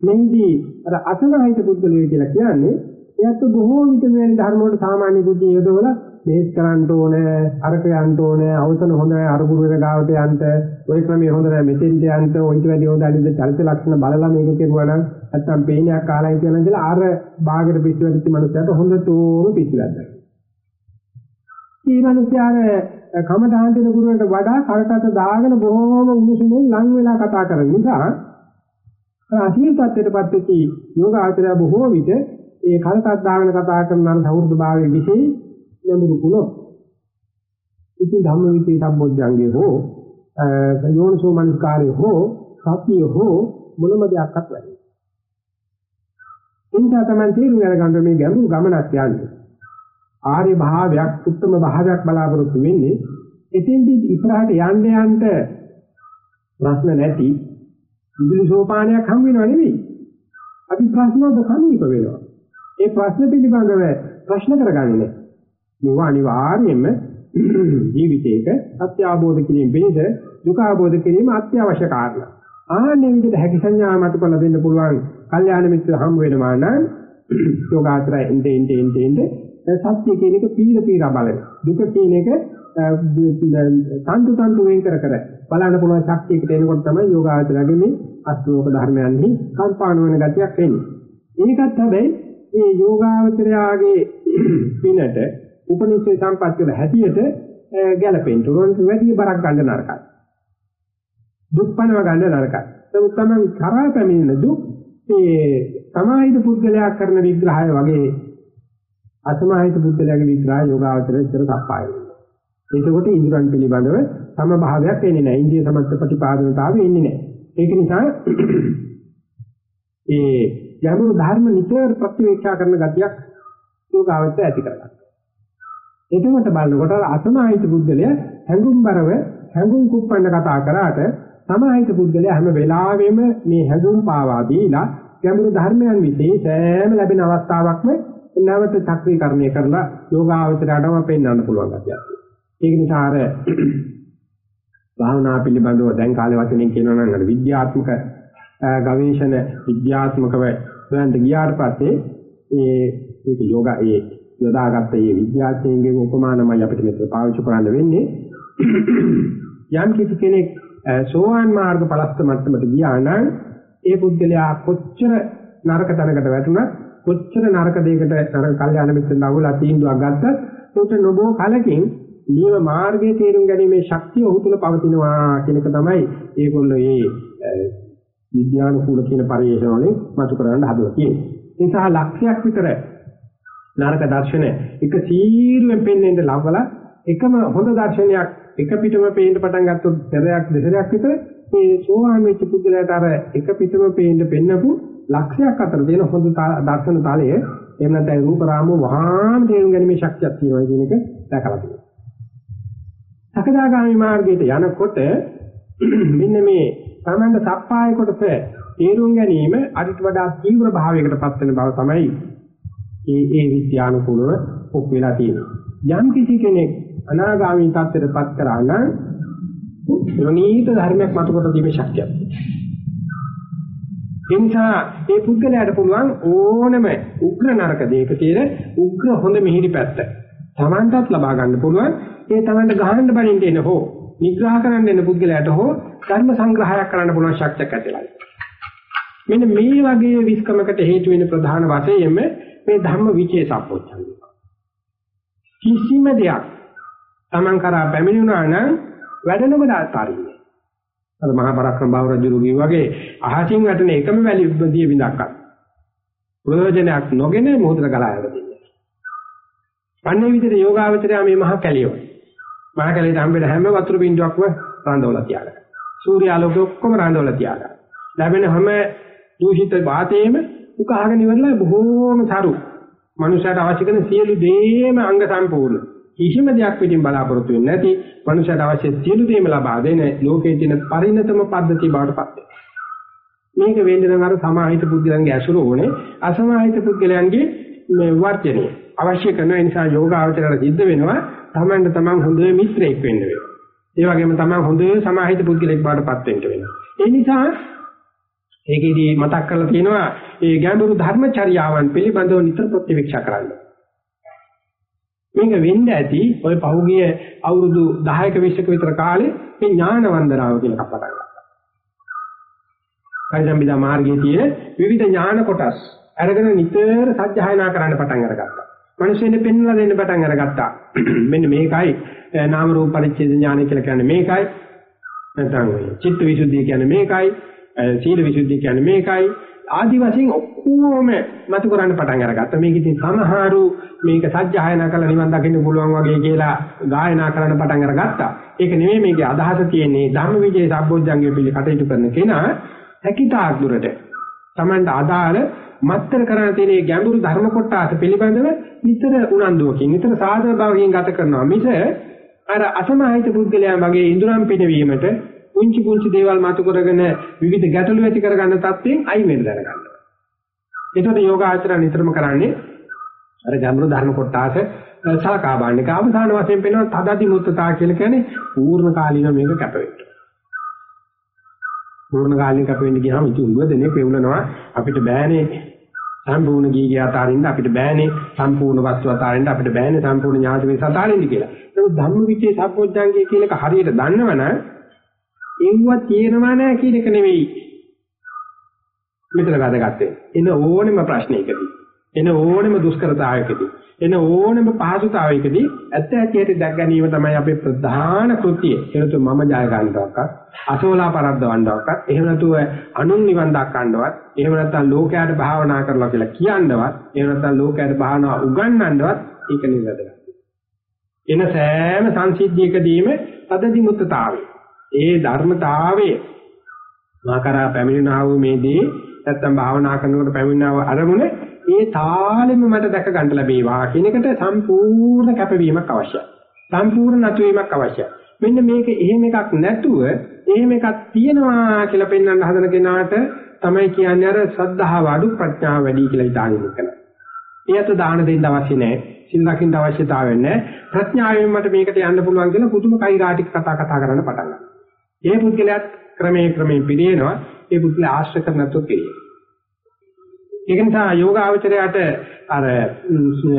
මෙහිදී අර අසමාහිත බුද්ධලය කියලා කියන්නේ එයත් බොහෝ විට මේ ධර්ම වලට සාමාන්‍ය බුද්ධිය යොදවලා මේස් කරන්න ඕනේ අරක යන්න ඕනේ අවසන හොඳයි අර ගුරු වෙන ගාවට යන්න ওই ක්‍රමයේ හොඳ නැහැ මෙතෙන්ට යන්න ඔයිට වැඩි හොඳ අනිත් චරිත ලක්ෂණ බලලා මේක කෙරුවා නම් නැත්තම් පේනයක් කාලයි කියලා කියලා අර බාගෙට පිස්සු වෙච්ච මනුස්සයට හොඳටම පිස්සු වැද්දා. මේ මනුස්සයාර කමදාන් දෙන ගුරුවරට වඩා කරකට දාගෙන බොහෝම උණුසුමින් ලං වෙලා කතා කරන නිසා අසීල් තත්ත්වයටපත් වෙච්ච යෝග ආචරය බොහෝ විට ඒ කලකත් දාගෙන කතා කරන අර සෞර්ධ භාවයේ විශේෂ නැඹුරු වුණොත් ඉතින් ධම්ම විචේ සම්බොධ්‍යංගේ හෝ යෝනිසෝ මනස්කාරය හෝ සතිය හෝ මොනම දෙයක්වත් වැඩි. එනිසා තමයි තේරුම් අරගන්න මේ ගැඹුරු ගමනක් යන්නේ. ආර්ය භාවයක්, උත්තම භාවයක් බලාපොරොත්තු වෙන්නේ එතෙන්දී ඉස්සරහට යන්න යන්න ප්‍රශ්න නැති විදුලි සෝපානයක් හම් වෙනව නෙවෙයි. අපි ප්‍රශ්නවලට සමීප වෙනවා. ඒ ප්‍රශ්න පිළිබඳව ප්‍රශ්න කරගන්නේ නැහැ. මේවා අනිවාර්යයෙන්ම ජීවිතයක සත්‍ය අවබෝධ කිරීම පිණිස දුක අවබෝධ කිරීම අත්‍යවශ්‍ය කාරණා. ආන්නේ විදිහට හැකි සංඥා මත කළ දෙන්න පුළුවන් කල්යාණ මිත්‍ර හම් වෙනවා නම් යෝගාචරය එnde ende ende ende සත්‍ය කියන එක පීර පීරා බලන. දුක කියන එක තන්තු තන්තු වෙන් කර කර බලන්න පුළුවන් ශක්තියකට එනකොට තමයි යෝගාචරයේ මේ අෂ්ටෝක ධර්මයන්හි කම්පාණ වෙන ගතියක් එන්නේ. ඒකත් හැබැයි මේ යෝගාචරයාගේ පිනට උපනිෂේ සම්පත් වල හැටියට ගැලපෙන්න උනොත් වැඩි බරක් ගන්න නරකයි. දුක්පනව ගන්න නරකයි. නමුත් තමයි කරා පැමිණෙන දුක් මේ සමාහිත පුද්ගලයා කරන විග්‍රහය වගේ අසමාහිත පුද්ගලයාගේ විග්‍රහය යෝගාවචරයේ ඉතර සප්පාය වෙනවා. ඒකකොට ඉන්ද්‍රයන් පිළිබඳව සමභාවයක් එන්නේ නැහැ. ඉන්දිය සමත්ත ප්‍රතිපාදනතාවය එන්නේ නැහැ. ඒක නිසා ඒ යමුණු ධර්ම නිතර ප්‍රතිවේක්ෂා කරන ගතියක් යෝගාවචරය ඇති කරගන්නවා. එතකොට බලනකොට අසමාහිත බුද්ධලය හැඟුම්බරව හැඟුම් කුප්පන්න කතා කරාට සමාහිත පුද්ගලයා හැම වෙලාවෙම මේ හැඟුම් පාවා දීලා ගැඹුරු ධර්මයන් විශ්ේ සෑම ලැබෙන අවස්ථාවකම නැවත චක්‍රීකරණය කරලා යෝගාවචරයටම පෙන්වන්න පුළුවන් ගැතියක්. ඒක නිසා අර භාවනා පිළිබඳව දැන් කාලේ වචනෙන් කියනවා නම් අර විද්‍යාත්මක ගවේෂණ විද්‍යාත්මකව හොයන්න ගියාට පස්සේ ඒ ඒක යෝගා ඒ යොදාගත්ත මේ විද්‍යාඥයන්ගේ උපමානමයි අපිට මෙතන පාවිච්චි කරන්න වෙන්නේ යම් කිසි කෙනෙක් සෝවාන් මාර්ග පලස්ත මට්ටමට ගියා නම් ඒ පුද්ගලයා කොච්චර නරක තැනකට වැටුණත් කොච්චර නරක දෙයකට නරක කල්යාණ මිත්‍රෙන් අහුලා තීන්දුවක් ගත්තත් උට නොබෝ කලකින් නියම මාර්ගයේ තේරුම් ගැනීමේ ශක්තිය ඔහු තුල පවතිනවා කියන එක තමයි ඒගොල්ලෝ මේ විද්‍යානුකූල කියන පරිශ්‍රණ වලින් මතු කරන්න හදලා තියෙන්නේ. ඒ නිසා ලක්ෂයක් විතර නරක දර්ශන එක සීරුවෙන් පෙන්වෙන්න ලබලා එකම හොඳ දර්ශනයක් එක පිටම පේන්න පටන් ගත්තොත් දෙරයක් දෙසරයක් විතර මේ සෝවාන් වෙච්ච පුද්ගලයාට අර එක පිටම පේන්න පෙන්නපු ලක්ෂයක් අතර තියෙන හොඳ දර්ශන තලය එහෙම නැත්නම් රූප රාමෝ වහාම තේරුම් ගැනීමේ ශක්තියක් තියෙනවා කියන එක දැකලා තියෙනවා. සකදාගාමි මාර්ගයට යනකොට මෙන්න මේ සමන්ද සප්පාය කොටස තේරුම් ගැනීම අරිට වඩා තීව්‍ර භාවයකට පත් වෙන බව තමයි ඒ ඒ විද්‍යානුකූලව ඔප් වෙලා තියෙන්නේ. යම් කිසි කෙනෙක් අනාගාමී තත්ත්වයට පත් කරා නම් ප්‍රණීත ධර්මයක් මතු කොට දීමේ ශක්තියක්. ඒ නිසා ඒ පුද්ගලයාට පුළුවන් ඕනම උග්‍ර නරක දෙයක තියෙන උග්‍ර හොඳ මිහිරි පැත්ත තමන්ටත් ලබා ගන්න පුළුවන්. ඒ තමන්ට ගහන්න බලින්න එන හෝ නිග්‍රහ කරන්න එන පුද්ගලයාට හෝ ධර්ම සංග්‍රහයක් කරන්න පුළුවන් ශක්තියක් ඇතිලා. මෙන්න මේ වගේ විස්කමකට හේතු වෙන ප්‍රධාන වශයෙන්ම මේ ධම්ම විචේසප්පෝච්ඡන්ද. කිසිම දෙයක් Taman කරා පැමිණුණා නම් වැඩනම දාතරින්නේ. අර මහා පරක්‍රම බාහු රජු වගේ අහසින් වැටෙන එකම වැලි දිය බිඳක්වත් ප්‍රයෝජනයක් නොගෙන මොහොතට ගලා යවදින්නේ. අන්නේ විදිහට යෝගාවචරය මේ මහා කැලියෝ. මහා කැලියට හම්බෙන හැම වතුර බින්දුවක්ම රඳවලා තියාගන්න. සූර්යාලෝකය ඔක්කොම රඳවලා තියාගන්න. ලැබෙන හැම දූෂිත වාතයේම උකහාගෙන ඉවරලා බොහෝම සරු. මනුෂයාට අවශ්‍ය කරන සියලු දේම අංග සම්පූර්ණ. කිසිම දෙයක් පිටින් බලාපොරොත්තු වෙන්නේ නැති මනුෂයාට අවශ්‍ය සියලු දේම ලබා දෙන ලෝකයේ තියෙන පරිණතම පද්ධතිය බවට පත් මේක වෙන්නේ නම් අර සමාහිත පුද්ගලයන්ගේ ඇසුර ඕනේ අසමාහිත පුද්ගලයන්ගේ මේ වර්ජනය අවශ්‍ය කරන නිසා යෝගාවචරයට සිද්ධ වෙනවා තමන්ට තමන් හොඳ මිත්‍රයෙක් වෙන්න වෙනවා ඒ වගේම තමන් හොඳ සමාහිත පුද්ගලෙක් බවට පත් වෙන්න වෙනවා ඒ නිසා ඒකෙදී මතක් කරලා තියෙනවා ඒ ගැඹුරු ධර්මචර්යාවන් පිළිබඳව නිතර ප්‍රතිවික්ෂා කරන්න. මේක වෙන්න ඇති ඔය පහුගිය අවුරුදු 10ක 20ක විතර කාලේ මේ ඥාන වන්දනාව කියලා කප්පට ගත්තා. කයිසම්බිදා මාර්ගයේ තියෙන විවිධ ඥාන කොටස් අරගෙන නිතර සත්‍යයනා කරන්න පටන් අරගත්තා. මිනිස්සුන්ට පෙන්වලා දෙන්න පටන් අරගත්තා. මෙන්න මේකයි නාම රූප පරිච්ඡේද ඥානය කියලා කියන්නේ මේකයි. නැත්නම් චිත්ත විසුද්ධිය කියන්නේ මේකයි. සීල විසුද්ධිය කියන්නේ මේකයි ආදි වශයෙන් ඔක්කොම මතු කරන්න පටන් අරගත්තා. මේක ඉතින් සමහරු මේක සත්‍යයනා කරලා නිවන් දකින්න පුළුවන් වගේ කියලා ගායනා කරන්න පටන් අරගත්තා. ඒක නෙමෙයි මේකේ අදහස තියෙන්නේ ධම්මවිජේ සම්බොජ්ජංගේ පිළි කටයුතු කරන කෙනා හැකිතාක් දුරට Tamanට අදාළ මත්තර කරන්න තියෙන ගැඹුරු ධර්ම කොටස පිළිබඳව නිතර උනන්දුවකින් නිතර සාධන භාවයෙන් ගත කරනවා මිස අර අසමාහිත පුද්ගලයන් වගේ ඉඳුරම් පිනවීමට පුංචි පුංචි දේවල් මතු කරගෙන විවිධ ගැටලු ඇති කරගන්න තත්ත්වයෙන් අයින් වෙන්න දැනගන්න. ඒකට යෝගාචර නිතරම කරන්නේ අර ගැඹුරු ධර්ම කොටස සලකා බලන්න. ඒක අවසාන වශයෙන් පෙන්වන තදදි මුත්තතා කියලා කියන්නේ පූර්ණ කාලීන මේක කැප වෙන්න. පූර්ණ කාලීන කැප වෙන්න ගියාම ඉතින් උඹ දෙනේ පෙවුලනවා අපිට බෑනේ සම්පූර්ණ ගීගය අතාරින්න අපිට බෑනේ සම්පූර්ණ වස්තු අතාරින්න අපිට බෑනේ සම්පූර්ණ ඥාති වේ සතාරින්න කියලා. ඒක ධම්මවිචේ සම්පෝඥාංගය කියන එක හරියට දන්නවනම් ඒව තියෙනවා නෑ කියන එක නෙවෙයි මෙතන වැදගත් එන ඕනෙම ප්‍රශ්නයකදී එන ඕනෙම දුෂ්කරතාවයකදී එන ඕනෙම පහසුතාවයකදී ඇත්ත ඇතියට දැක් ගැනීම තමයි අපේ ප්‍රධාන කෘත්‍යය. එනතු මම ජය ගන්නවක්වත් අසෝලා පරද්දවන්නවක්වත් එහෙම නැතුව අනුන් නිවන් දක්වන්නවත් එහෙම නැත්නම් ලෝකයට භාවනා කරලා කියලා කියන්නවත් එහෙම නැත්නම් ලෝකයට භාවනාව උගන්වන්නවත් ඒක නෙවෙයි. එන සෑම සංසිද්ධියකදීම තදදි මුත්තතාවය ඒ ධර්මතාවය මාකරා පැමිණෙනා වූ මේ දේ නැත්තම් භාවනා කරනකොට පැමිණෙනා වූ අරමුණ ඒ තාලෙම මට දැක ගන්න ලැබේවා කියන එකට සම්පූර්ණ කැපවීමක් අවශ්‍යයි. සම්පූර්ණ නතු වීමක් අවශ්‍යයි. මෙන්න මේක එහෙම එකක් නැතුව එහෙම එකක් තියෙනවා කියලා පෙන්වන්න හදන කෙනාට තමයි කියන්නේ අර සද්ධාව අඩු ප්‍රඥාව වැඩි කියලා ඉතාලින් කරනවා. ඒකට දාන දෙන්න අවශ්‍ය නැහැ. සිල් ලකින්න අවශ්‍යතාවය නැහැ. ප්‍රඥාවෙන් මට මේකට යන්න පුළුවන් කියලා පුදුම කෛරාටික කතා කතා කරන්න පටන් ගන්නවා. ඒ පුද්ගලයාත් ක්‍රමයෙන් ක්‍රමයෙන් පිළිේනවා. ඒ පුද්ගලයා ආශ්‍රය කර නැතුව කෙරේ. ඒක නිසා යෝගාවචරයට අර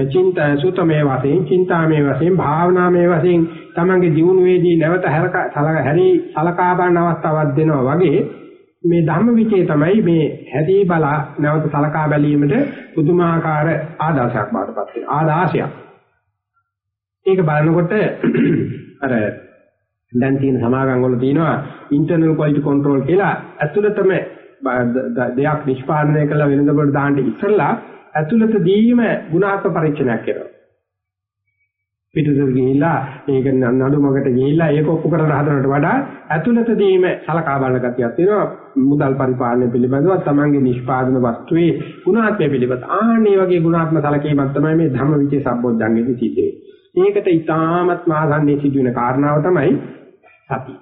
චින්ත සුතමේ වශයෙන් චින්තාමේ වශයෙන් භාවනාමේ වශයෙන් තමන්ගේ දියුණුවේදී නැවත හැරි සලකා බලන අවස්ථාවක් දෙනවා වගේ මේ ධම්මවිචේ තමයි මේ හැදී බලා නැවත සලකා බැලීමට පුදුමාකාර ආදාසයක් බාටපත් වෙන ආදාසයක්. ඒක බලනකොට අර දැන් තියෙන සමාගම් වල තියෙනවා ඉන්ටර්නල් ක්වොලිටි කන්ට්‍රෝල් කියලා ඇතුළතම දෙයක් නිෂ්පාදනය කළ වෙනදකට දාන්න ඉස්සෙල්ලා ඇතුළත දීම ගුණාත්මක පරීක්ෂණයක් කරනවා. පිටුදෙර ගිහිල්ලා ඒක නඩුමකට ගිහිල්ලා ඒක ඔප්පු කරලා හදනට වඩා ඇතුළත දීම සලකා බලන ගතියක් තියෙනවා. මුදල් පරිපාලනය පිළිබඳව තමන්ගේ නිෂ්පාදන වස්තුවේ ගුණාත්මය පිළිබඳ ආන්නේ වගේ ගුණාත්මක සැලකීමක් තමයි මේ ධම්මවිචේ සම්බොධ්‍යංගෙදි සිද්ධ වෙන්නේ. ඒකට ඊටාමත් මාසන්නේ සිදුවෙන කාරණාව තමයි සතිය.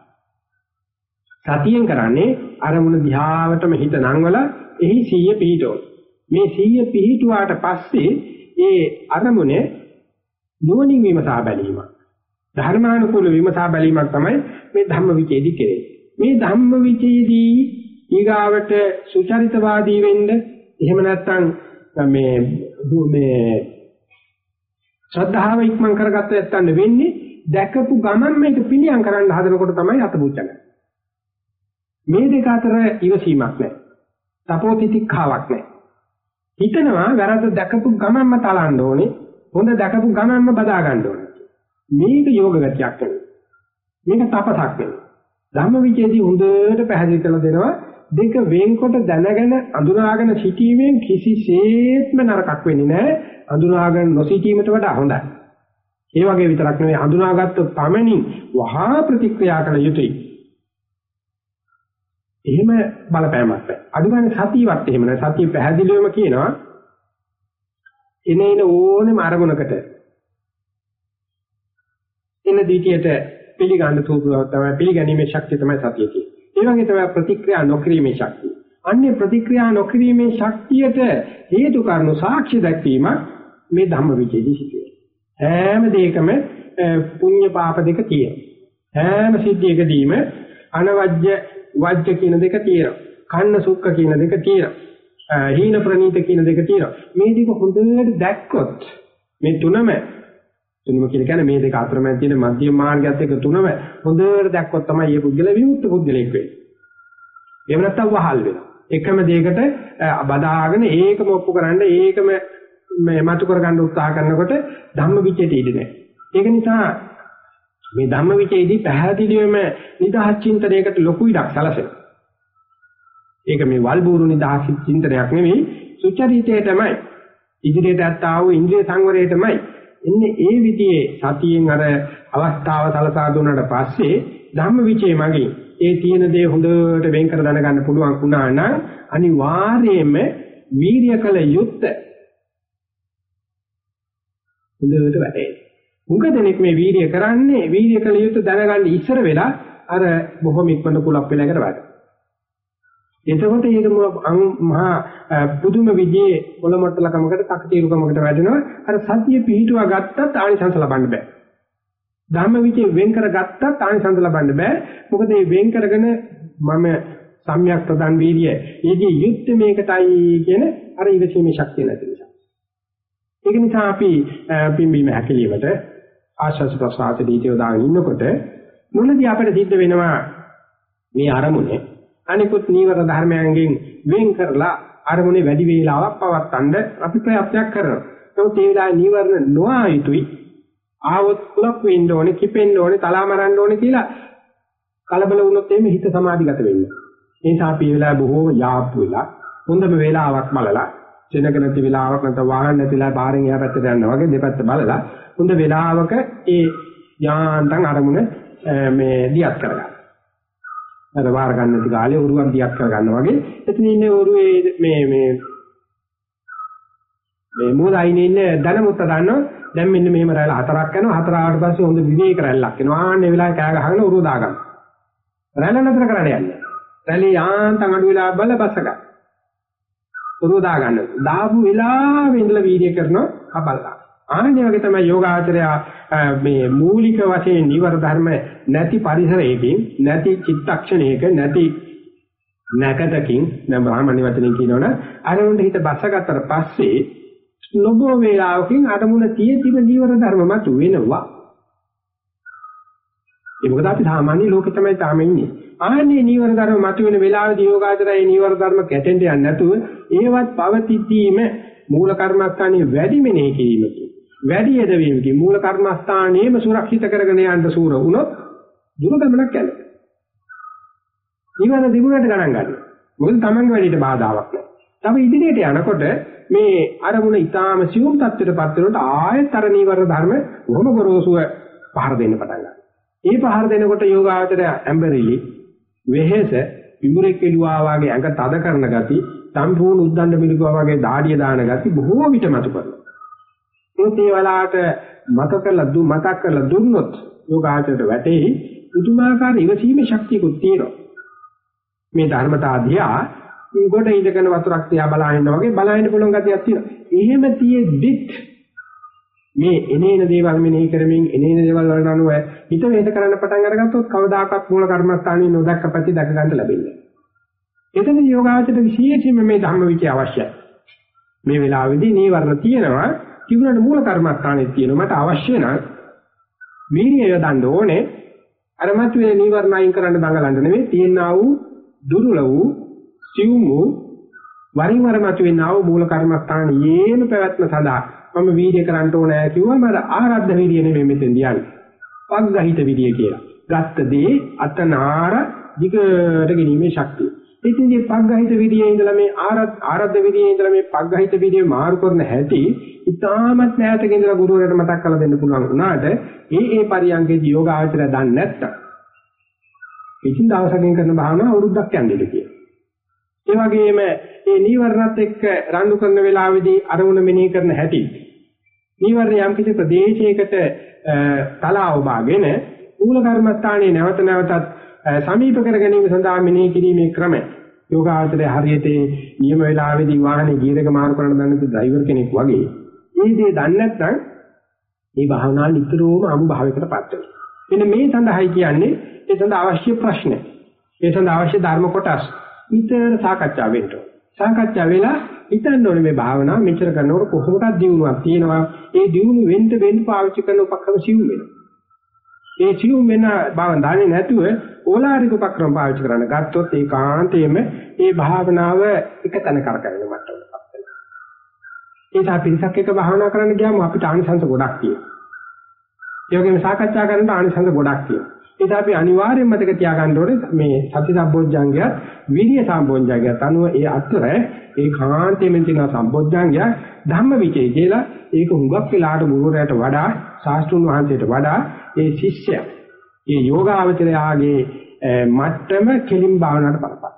සතියෙන් කරන්නේ අරමුණ දිහාවටම හිත නංවල එහි සීය පිහිටෝන. මේ සීය පිහිටුවාට පස්සේ ඒ අරමුණේ නුවණින් විමසා බැලීමක්. ධර්මානුකූල විමසා බැලීමක් තමයි මේ ධම්මවිචේදී කෙරෙන්නේ. මේ ධම්මවිචේදී ඊගාවට සුචරිතවාදී වෙන්න එහෙම නැත්නම් මේ මේ ශ්‍රද්ධාව ඉක්මන් කරගත්ත නැත්නම් වෙන්නේ දැකපු ගමන් මේක පිළියම් කරන්න හදනකොට තමයි අතපුච්චන්නේ. මේ දෙක අතර ඉවසීමක් නැහැ. තපෝතිතික්ඛාවක් නැහැ. හිතනවා වැරද්ද දැකපු ගමන්ම තලන්න ඕනේ. හොඳ දැකපු ගමන්ම බදා ගන්න ඕනේ. මේක යෝග ගතියක් නෙවෙයි. මේක තපසක් නෙවෙයි. ධම්මවිචේදී හොඳට පැහැදිලි කරලා දෙනවා දෙක වෙන්කොට දැනගෙන අඳුනාගෙන සිටීමෙන් කිසිසේත්ම නරකක් වෙන්නේ නැහැ. අඳුනාගෙන නොසිටීමට වඩා හොඳයි. ඒ වගේ විතරක් නෙවෙයි අඳුනාගත්තු පමණින් වහා ප්‍රතික්‍රියා කළ යුතුයි. එහෙම බලපෑමක් නැහැ. අදුගානේ සතියවත් එහෙම නැහැ. සතිය පැහැදිලිවම කියනවා එනේන ඕනෙම අරමුණකට එන දිටියට පිළිගන්න තුරුව තමයි පිළිගැනීමේ ශක්තිය තමයි සතිය කියන්නේ. ඒ වගේ තමයි ප්‍රතික්‍රියා නොකිරීමේ ශක්තිය. අන්නේ ප්‍රතික්‍රියා නොකිරීමේ ශක්තියට හේතු කාරණු සාක්ෂි දැක්වීම මේ ධම්මවිචේදී සිදුවේ. හැම දෙයකම පුණ්‍ය පාප දෙක තියෙනවා. හැම සිද්ධියකදීම අනවජ්‍ය වජ්‍ය කියන දෙක තියෙනවා. කන්න සුක්ඛ කියන දෙක තියෙනවා. හීන ප්‍රනීත කියන දෙක තියෙනවා. මේ දෙක හොඳට දැක්කොත් මේ තුනම තුනම කියලා කියන්නේ මේ දෙක අතරමැද තියෙන මධ්‍යම මාර්ගයත් එක්ක තුනම හොඳට දැක්කොත් තමයි මේ පුද්ගල විමුක්ත පුද්ගලෙක් වෙන්නේ. එහෙම නැත්නම් වහල් වෙනවා. එකම දෙයකට බදාගෙන ඒකම ඔප්පු කරන්න ඒකම මේ මතු කරගන්න උත්සාහ කරනකොට ධම්මවිචයට ඉඩ නැහැ. ඒක නිසා මේ ධම්මවිචයේදී පැහැදිලිවම නිදහස් චින්තනයකට ලොකු ඉඩක් සැලසෙනවා. ඒක මේ වල්බూరు නිදහස් චින්තනයක් නෙවෙයි සුචරිතයටමයි ඉදිරියට ඇත්තා වූ ඉන්ද්‍රිය සංවරයටමයි එන්නේ ඒ විදිහේ සතියෙන් අර අවස්ථාව සලසා දුන්නාට පස්සේ ධම්මවිචේ මගේ ඒ තියෙන දේ හොඳට වෙන් කර දැනගන්න පුළුවන් වුණා නම් අනිවාර්යයෙන්ම වීර්ය කළ යුත්ත හොඳට වැටේ. මුග දෙනෙක් මේ වීර්ය කරන්නේ වීර්ය කළ යුත්ත දැනගන්න ඉස්සර වෙලා අර බොහොම ඉක්මනට කුලප් වෙලා එකට වැඩ. එතකොට ඒක මහා පුදුම විදිහේ මොළමොට්ටලකමකට තකතිරුකමකට වැඩෙනවා. අර සතිය පිහිටුවා ගත්තත් ආනිසංස ලබන්න බෑ. ධම්ම විචේ වෙන් කරගත්තත් ආනිසංස ලබන්න බෑ. මොකද මේ වෙන් කරගෙන මම සම්‍යක් ප්‍රදන් වීර්ය යෙදී යුක්ත මේකටයි කියන අර ඉවසීමේ ශක්තිය නැති නිසා. ඒක නිසා අපි පිම්බීම හැකලීමට ආශස් ප්‍රසආතදී තියදාගෙන ඉන්නකොට මුලදී අපිට සිද්ධ වෙනවා මේ අරමුණේ අනිකුත් නීවර ධර්මයන්ගෙන් වෙන් කරලා අරමුණේ වැඩි වේලාවක් පවත්තන්න අපි ප්‍රයත්නයක් කරනවා. නමුත් ඒ වෙලාවේ නීවරණ නොආයුතුයි ආවොත් කුලක් වෙන්න ඕනේ, කිපෙන්න ඕනේ, තලාමරන්න ඕනේ කියලා කලබල වුණොත් එimhe හිත සමාධිගත වෙන්නේ. ඒ නිසා අපි මේ වෙලාවේ බොහෝ යාප්පු වෙලා හොඳම වේලාවක් බලලා සෙනග නැති වෙලාවක් නැත්නම් වාහන නැතිලා බාහිරින් එහා පැත්තට යනවා වගේ දෙපැත්ත බලලා හොඳ වේලාවක ඒ යාන්තම් අරමුණ මේ දියත් කරගන්න. අර වාර ගන්න නැති කාලේ උරුවක් දියක් කර ගන්නවා වගේ. එතන ඉන්නේ උරුවේ මේ මේ මේ මූලයිනේ ඉන්නේ ධනමුත්ත දන්නවා. දැන් මෙන්න මෙහෙම රැළ හතරක් යනවා. හතර ආවට පස්සේ හොඳ විවේක රැල්ලක් එනවා. ආන්නේ වෙලාවේ කෑ ගහගෙන උරුව දාගන්න. රැළ නතර කරන්න යන්නේ. රැළේ යාන්තම් අඩු වෙලා බල බස ගන්න. පුරුව දා ගන්න. දාපු වෙලාවෙ ඉඳලා වීර්ය කරනවා කබල්ලා. ආන්නේ වගේ තමයි යෝගාචරය මේ මූලික වශයෙන් නිවර ධර්ම නැති පරිසරයකින් නැති චිත්තක්ෂණයක නැති නැකතකින් නම් බ්‍රාහ්මණ වචනෙන් කියනවනේ අරමුණ හිත බසගත්තට පස්සේ නොබෝ වේලාවකින් අරමුණ තියේ තිබෙන නිවර ධර්ම මත වෙනවා. ඒ මොකද අපි සාමාන්‍ය ලෝකෙ තමයි තාම ඉන්නේ. ආන්නේ නීවර ධර්ම මතුවෙන වෙලාවේදී යෝගාචරයේ නීවර ධර්ම කැටෙන්න යන්නේ නැතුව ඒවත් පවතිද්දීම මූල කර්මස්ථානයේ වැඩි මෙනෙහි කිරීමකින් වැඩි යදවීමකින් මූල කර්මස්ථානයේම සුරක්ෂිත කරගෙන යන්න සූර වුණොත් දුර ගමනක් යනවා. ඊවන දිගුණට ගණන් ගන්න. මොකද Taman වැඩිට බාධාවක් නැහැ. තව ඉදිරියට යනකොට මේ අරමුණ ඊටාම සියුම් තත්ත්වයටපත් වෙනකොට ආයෙත් අර නීවර ධර්ම බොහොම ගොරෝසුව පහර දෙන්න පටන් ගන්නවා. ඒ පහර දෙනකොට යෝගාවචරය ඇම්බරිලි වෙහෙස විමුරෙක් එළුවා වගේ ඇඟ තද කරන ගති සම්පූර්ණ උද්දණ්ඩ මිලිකුවා වගේ දාඩිය දාන ගති බොහෝ විට මතු කරනවා. ඒත් ඒ වෙලාවට මත කරලා දු මතක් කරලා දුන්නොත් යෝගාචරයට වැටෙයි පුදුමාකාර ඉවසීමේ ශක්තියකුත් තියෙනවා. මේ ධර්මතා දිහා ගොඩ ඉඳගෙන වතුරක් තියා බලහින්න වගේ බලහින්න පුළුවන් ගතියක් තියෙනවා. එහෙම තියෙද්දිත් මේ එනේන දේවල් මෙනෙහි කරමින් එනේන දේවල් වලට අනුව හිත වේද කරන්න පටන් අරගත්තොත් කවදාකවත් මූල කර්මස්ථානයේ නොදක්ක පැති දක ගන්න ලැබෙන්නේ නැහැ. එතන යෝගාචර විශේෂයෙන්ම මේ ධම්ම විචය අවශ්‍යයි. මේ වෙලාවේදී නීවරණ තියෙනවා තිබුණාට මූල කර්මස්ථානයේ තියෙනවා මට අවශ්‍ය නම් වීර්යය යොදන්න ඕනේ අර මතුවේ නීවරණ අයින් කරන්න දඟලන්න නෙවෙයි තියෙනා වූ දුර්වල වූ සිවුම් වූ වරින් වර මතුවෙනා වූ මූල කර්මස්ථානයේම පැවැත්ම සඳහා මම වීර්ය කරන්න ඕනෑ කිව්වම අර ආරද්ධ වීර්ය නෙමෙයි මෙතෙන් යන්නේ. පග්ගහිත වීර්ය කියලා. ගත්ත දේ අතනාර දිගට ගෙනීමේ ශක්තිය. ඉතින්දී පග්ගහිත වීර්යයේ ඉඳලා මේ ආරද්ධ වීර්යයේ ඉඳලා මේ පග්ගහිත වීර්යය මාරු කරන හැටි ඉතාමත් නැහැතක ඉඳලා ගුරුවරයාට මතක් කරලා දෙන්න පුළුවන් වුණාට ඒ ඒ පරියන්කේදී යෝග ආචරය දන්නේ නැත්තම් ඉතින් දවසකින් කරන භාවනාව අවුරුද්දක් යන්නේ කියලා. ඒ වගේම මේ නීවරණත් එක්ක රණ්ඩු කරන වෙලාවේදී අරමුණ මෙනෙහි කරන හැටි නීවරණ යම් කිසි ප්‍රදේශයකට තලාව බාගෙන මූල කර්මස්ථානයේ නැවත නැවතත් සමීප කර ගැනීම සඳහා මෙනෙහි කිරීමේ ක්‍රමය. යෝගාචරයේ හරියට නියම වෙලාවේදී වාහනේ ගියර් එක මාරු කරන්න දන්නේ ඩ්‍රයිවර් කෙනෙක් වගේ. මේ දේ දන්නේ නැත්නම් මේ භාවනාව නිතරම අමු භාවයකටපත් වෙනවා. මෙන්න මේ සඳහායි කියන්නේ ඒ සඳහා අවශ්‍ය ප්‍රශ්න. ඒ සඳහා අවශ්‍ය ධර්ම කොටස්. නිතර සාකච්ඡා වෙන්න ඕන. සාකච්ඡා වෙලා හිතන්න ඕනේ මේ භාවනාව මෙච්චර කරනකොට කොහොමද දියුණුවක් තියෙනවා. ඒ දියුණු වෙන්න වෙන්න පාවිච්චි කරන උපක්‍රම සිව් වෙනවා. ඒ සිව් වෙන බව දන්නේ නැතුව ඕලාරික උපක්‍රම පාවිච්චි කරන්න ගත්තොත් ඒකාන්තයෙන්ම ඒ භාවනාව එක තැන කරකැවෙන මට්ටමකට වෙනවා. ඒ නිසා පිරිසක් එක්ක භාවනා කරන්න ගියාම අපිට ආනිසංස ගොඩක් තියෙනවා. ඒ වගේම සාකච්ඡා කරනකොට ආනිසංස ගොඩක් තියෙනවා. ඒක අපි අනිවාර්යයෙන් මතක තියාගන්න ඕනේ මේ සති සම්බොජ්ජංගය විරිය සම්බොජ්ජංගයත් අනුව ඒ අතර ඒ කාන්තයෙන් තියෙන සම්බොජ්ජංගය ධම්ම විචේ කියලා ඒක හුඟක් වෙලාට ගුරුවරයාට වඩා ශාස්ත්‍රුන් වහන්සේට වඩා ඒ ශිෂ්‍යයා ඒ යෝගාවචරයාගේ මට්ටම කෙලින් භාවනාවට බලපාන.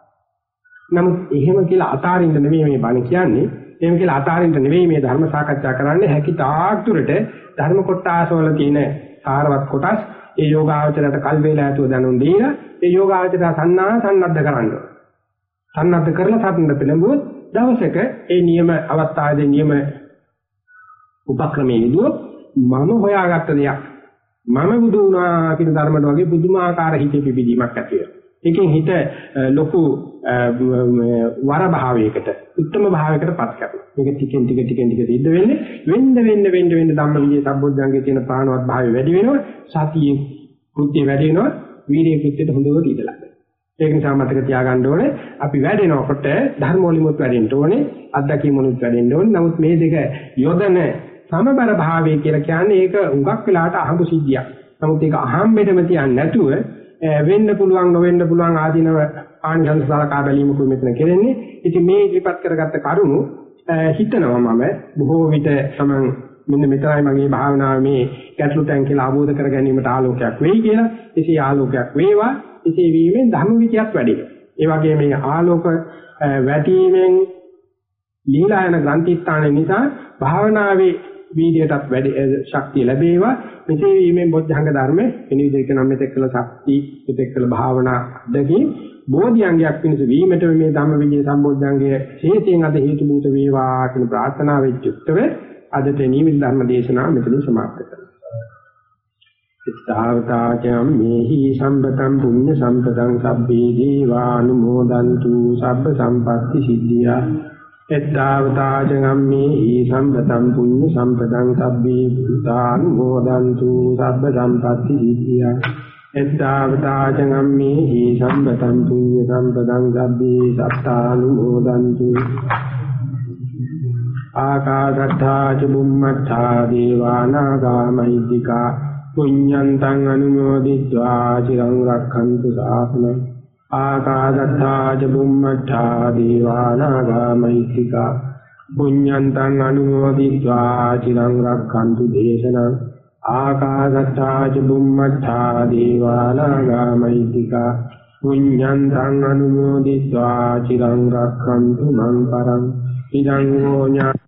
නමුත් එහෙම කියලා අතාරින්න නෙමෙයි මේ බණ කියන්නේ. එහෙම කියලා අතාරින්න නෙවෙයි මේ ධර්ම සාකච්ඡා කරන්නේ හැකි තාක් දුරට ධර්ම කොටාසවල තියෙන සාරවත් කොටස් ඒ යෝගාචරයට කල් වේලා ඇතුව දැනුම් දීලා ඒ යෝගාචරය සන්නා සන්නද්ධ කරන්න. සන්නද්ධ කරලා සම්පූර්ණ පෙළඹුවොත් දවසක ඒ නියම අවස්ථාවේදී නියම උපක්‍රමයේ යෙදුවොත් මම හොයාගත්ත දෙයක් මම බුදු වුණා කියන ධර්මයට වගේ පුදුමාකාර හිතේ පිපිදීමක් ඇති වෙනවා. ඒකෙන් හිත ලොකු වර භාවයකට උත්තම භාවයකට පත් කරනවා. මේක ටිකෙන් ටික ටිකෙන් ටික සිද්ධ වෙන්නේ වෙන්න වෙන්න වෙන්න වෙන්න ධම්මවිජේ සම්බොධ්‍යංගයේ තියෙන ප්‍රාණවත් භාවය වැඩි වෙනවා. සතියේ කෘත්‍ය වැඩි වෙනවා. වීර්ය කෘත්‍යයට හොඳට ඉඳලා. ඒක නිසා මතක තියාගන්න ඕනේ අපි වැඩෙනකොට ධර්ම වලිමුත් වැඩෙන්න ඕනේ අත්දැකීම් වලිමුත් වැඩෙන්න ඕනේ. නමුත් මේ දෙක යොදන සමබර භාවය කියලා කියන්නේ ඒක උඟක් වෙලාට අහඹ සිද්ධියක්. නමුත් ඒක අහම්බෙදම තියන්නේ නැතුව වෙන්න පුළුවන් නොවෙන්න පුළුවන් ආධිනව ආනිසංස සලකා බැලීමකුයි මෙතන කෙරෙන්නේ. ඉතින් මේ ඉදිරිපත් කරගත්ත කරුණු හිතනවා මම බොහෝ විට සමන් මෙන්න මෙතරයි මගේ භාවනාව මේ ගැටලු තැන් කියලා ආબોධ කර ගැනීමට ආලෝකයක් වෙයි කියලා. එසේ ආලෝකයක් වේවා. එසේ වීමෙන් ධර්ම විචයක් වැඩි වෙනවා. ඒ වගේ මේ ආලෝක වැටීමෙන් ලීලා යන ග්‍රන්ථි ස්ථාන නිසා භාවනාවේ වීර්යයටත් වැඩි ශක්තිය ලැබේවා මෙසේ වීමෙන් බොද්ධංග ධර්ම වෙන විදිහට නම් මෙතෙක් කළ ශක්ති මෙතෙක් කළ භාවනා දෙකේ බෝධිඅංගයක් පිණිස වීමට මේ ධම්ම විජය සම්බොද්ධංගයේ හේතෙන් අද හේතු භූත වේවා කියන ප්‍රාර්ථනාවෙන් යුක්තව අදට නිමිත් ධර්ම දේශනාව මෙතනින් සමාප්ත කරනවා. ඉත්තාවතාචම් මේහි සම්පතං පුඤ්ඤ සම්පතං සබ්බේ දීවානුමෝදන්තු සබ්බ සම්පatti සිද්ධියා. එත්තාවතාචම් මේහි සම්පතං පුඤ්ඤ සම්පතං සබ්බේ භූතානුමෝදන්තු සබ්බ සම්පatti සිද්ධියා. එත්තාවතාචගම්මේහි සම්පතං පුඤ්ඤ සම්පතං සබ්බේ සත්තානුමෝදන්තු ආකාශත්තා ච බුම්මත්තා දේවානාගා මහිද්దికා පුඤ්ඤන්තං අනුමෝදිत्वा චිරං රක්ඛන්තු සාසනං ආකාශත්තා ච බුම්මත්තා දේවානාගා මහිද්దికා පුඤ්ඤන්තං අනුමෝදිत्वा චිරං රක්ඛන්තු දේශනං ආකාදත්තා ච බුම්මඨා දීවානාගා මෛත්‍තිකා පුඤ්ඤන්තං අනුමෝදිत्वा චිරං රක්ඛන්තු මං පරං. ඉදං හෝ ඥා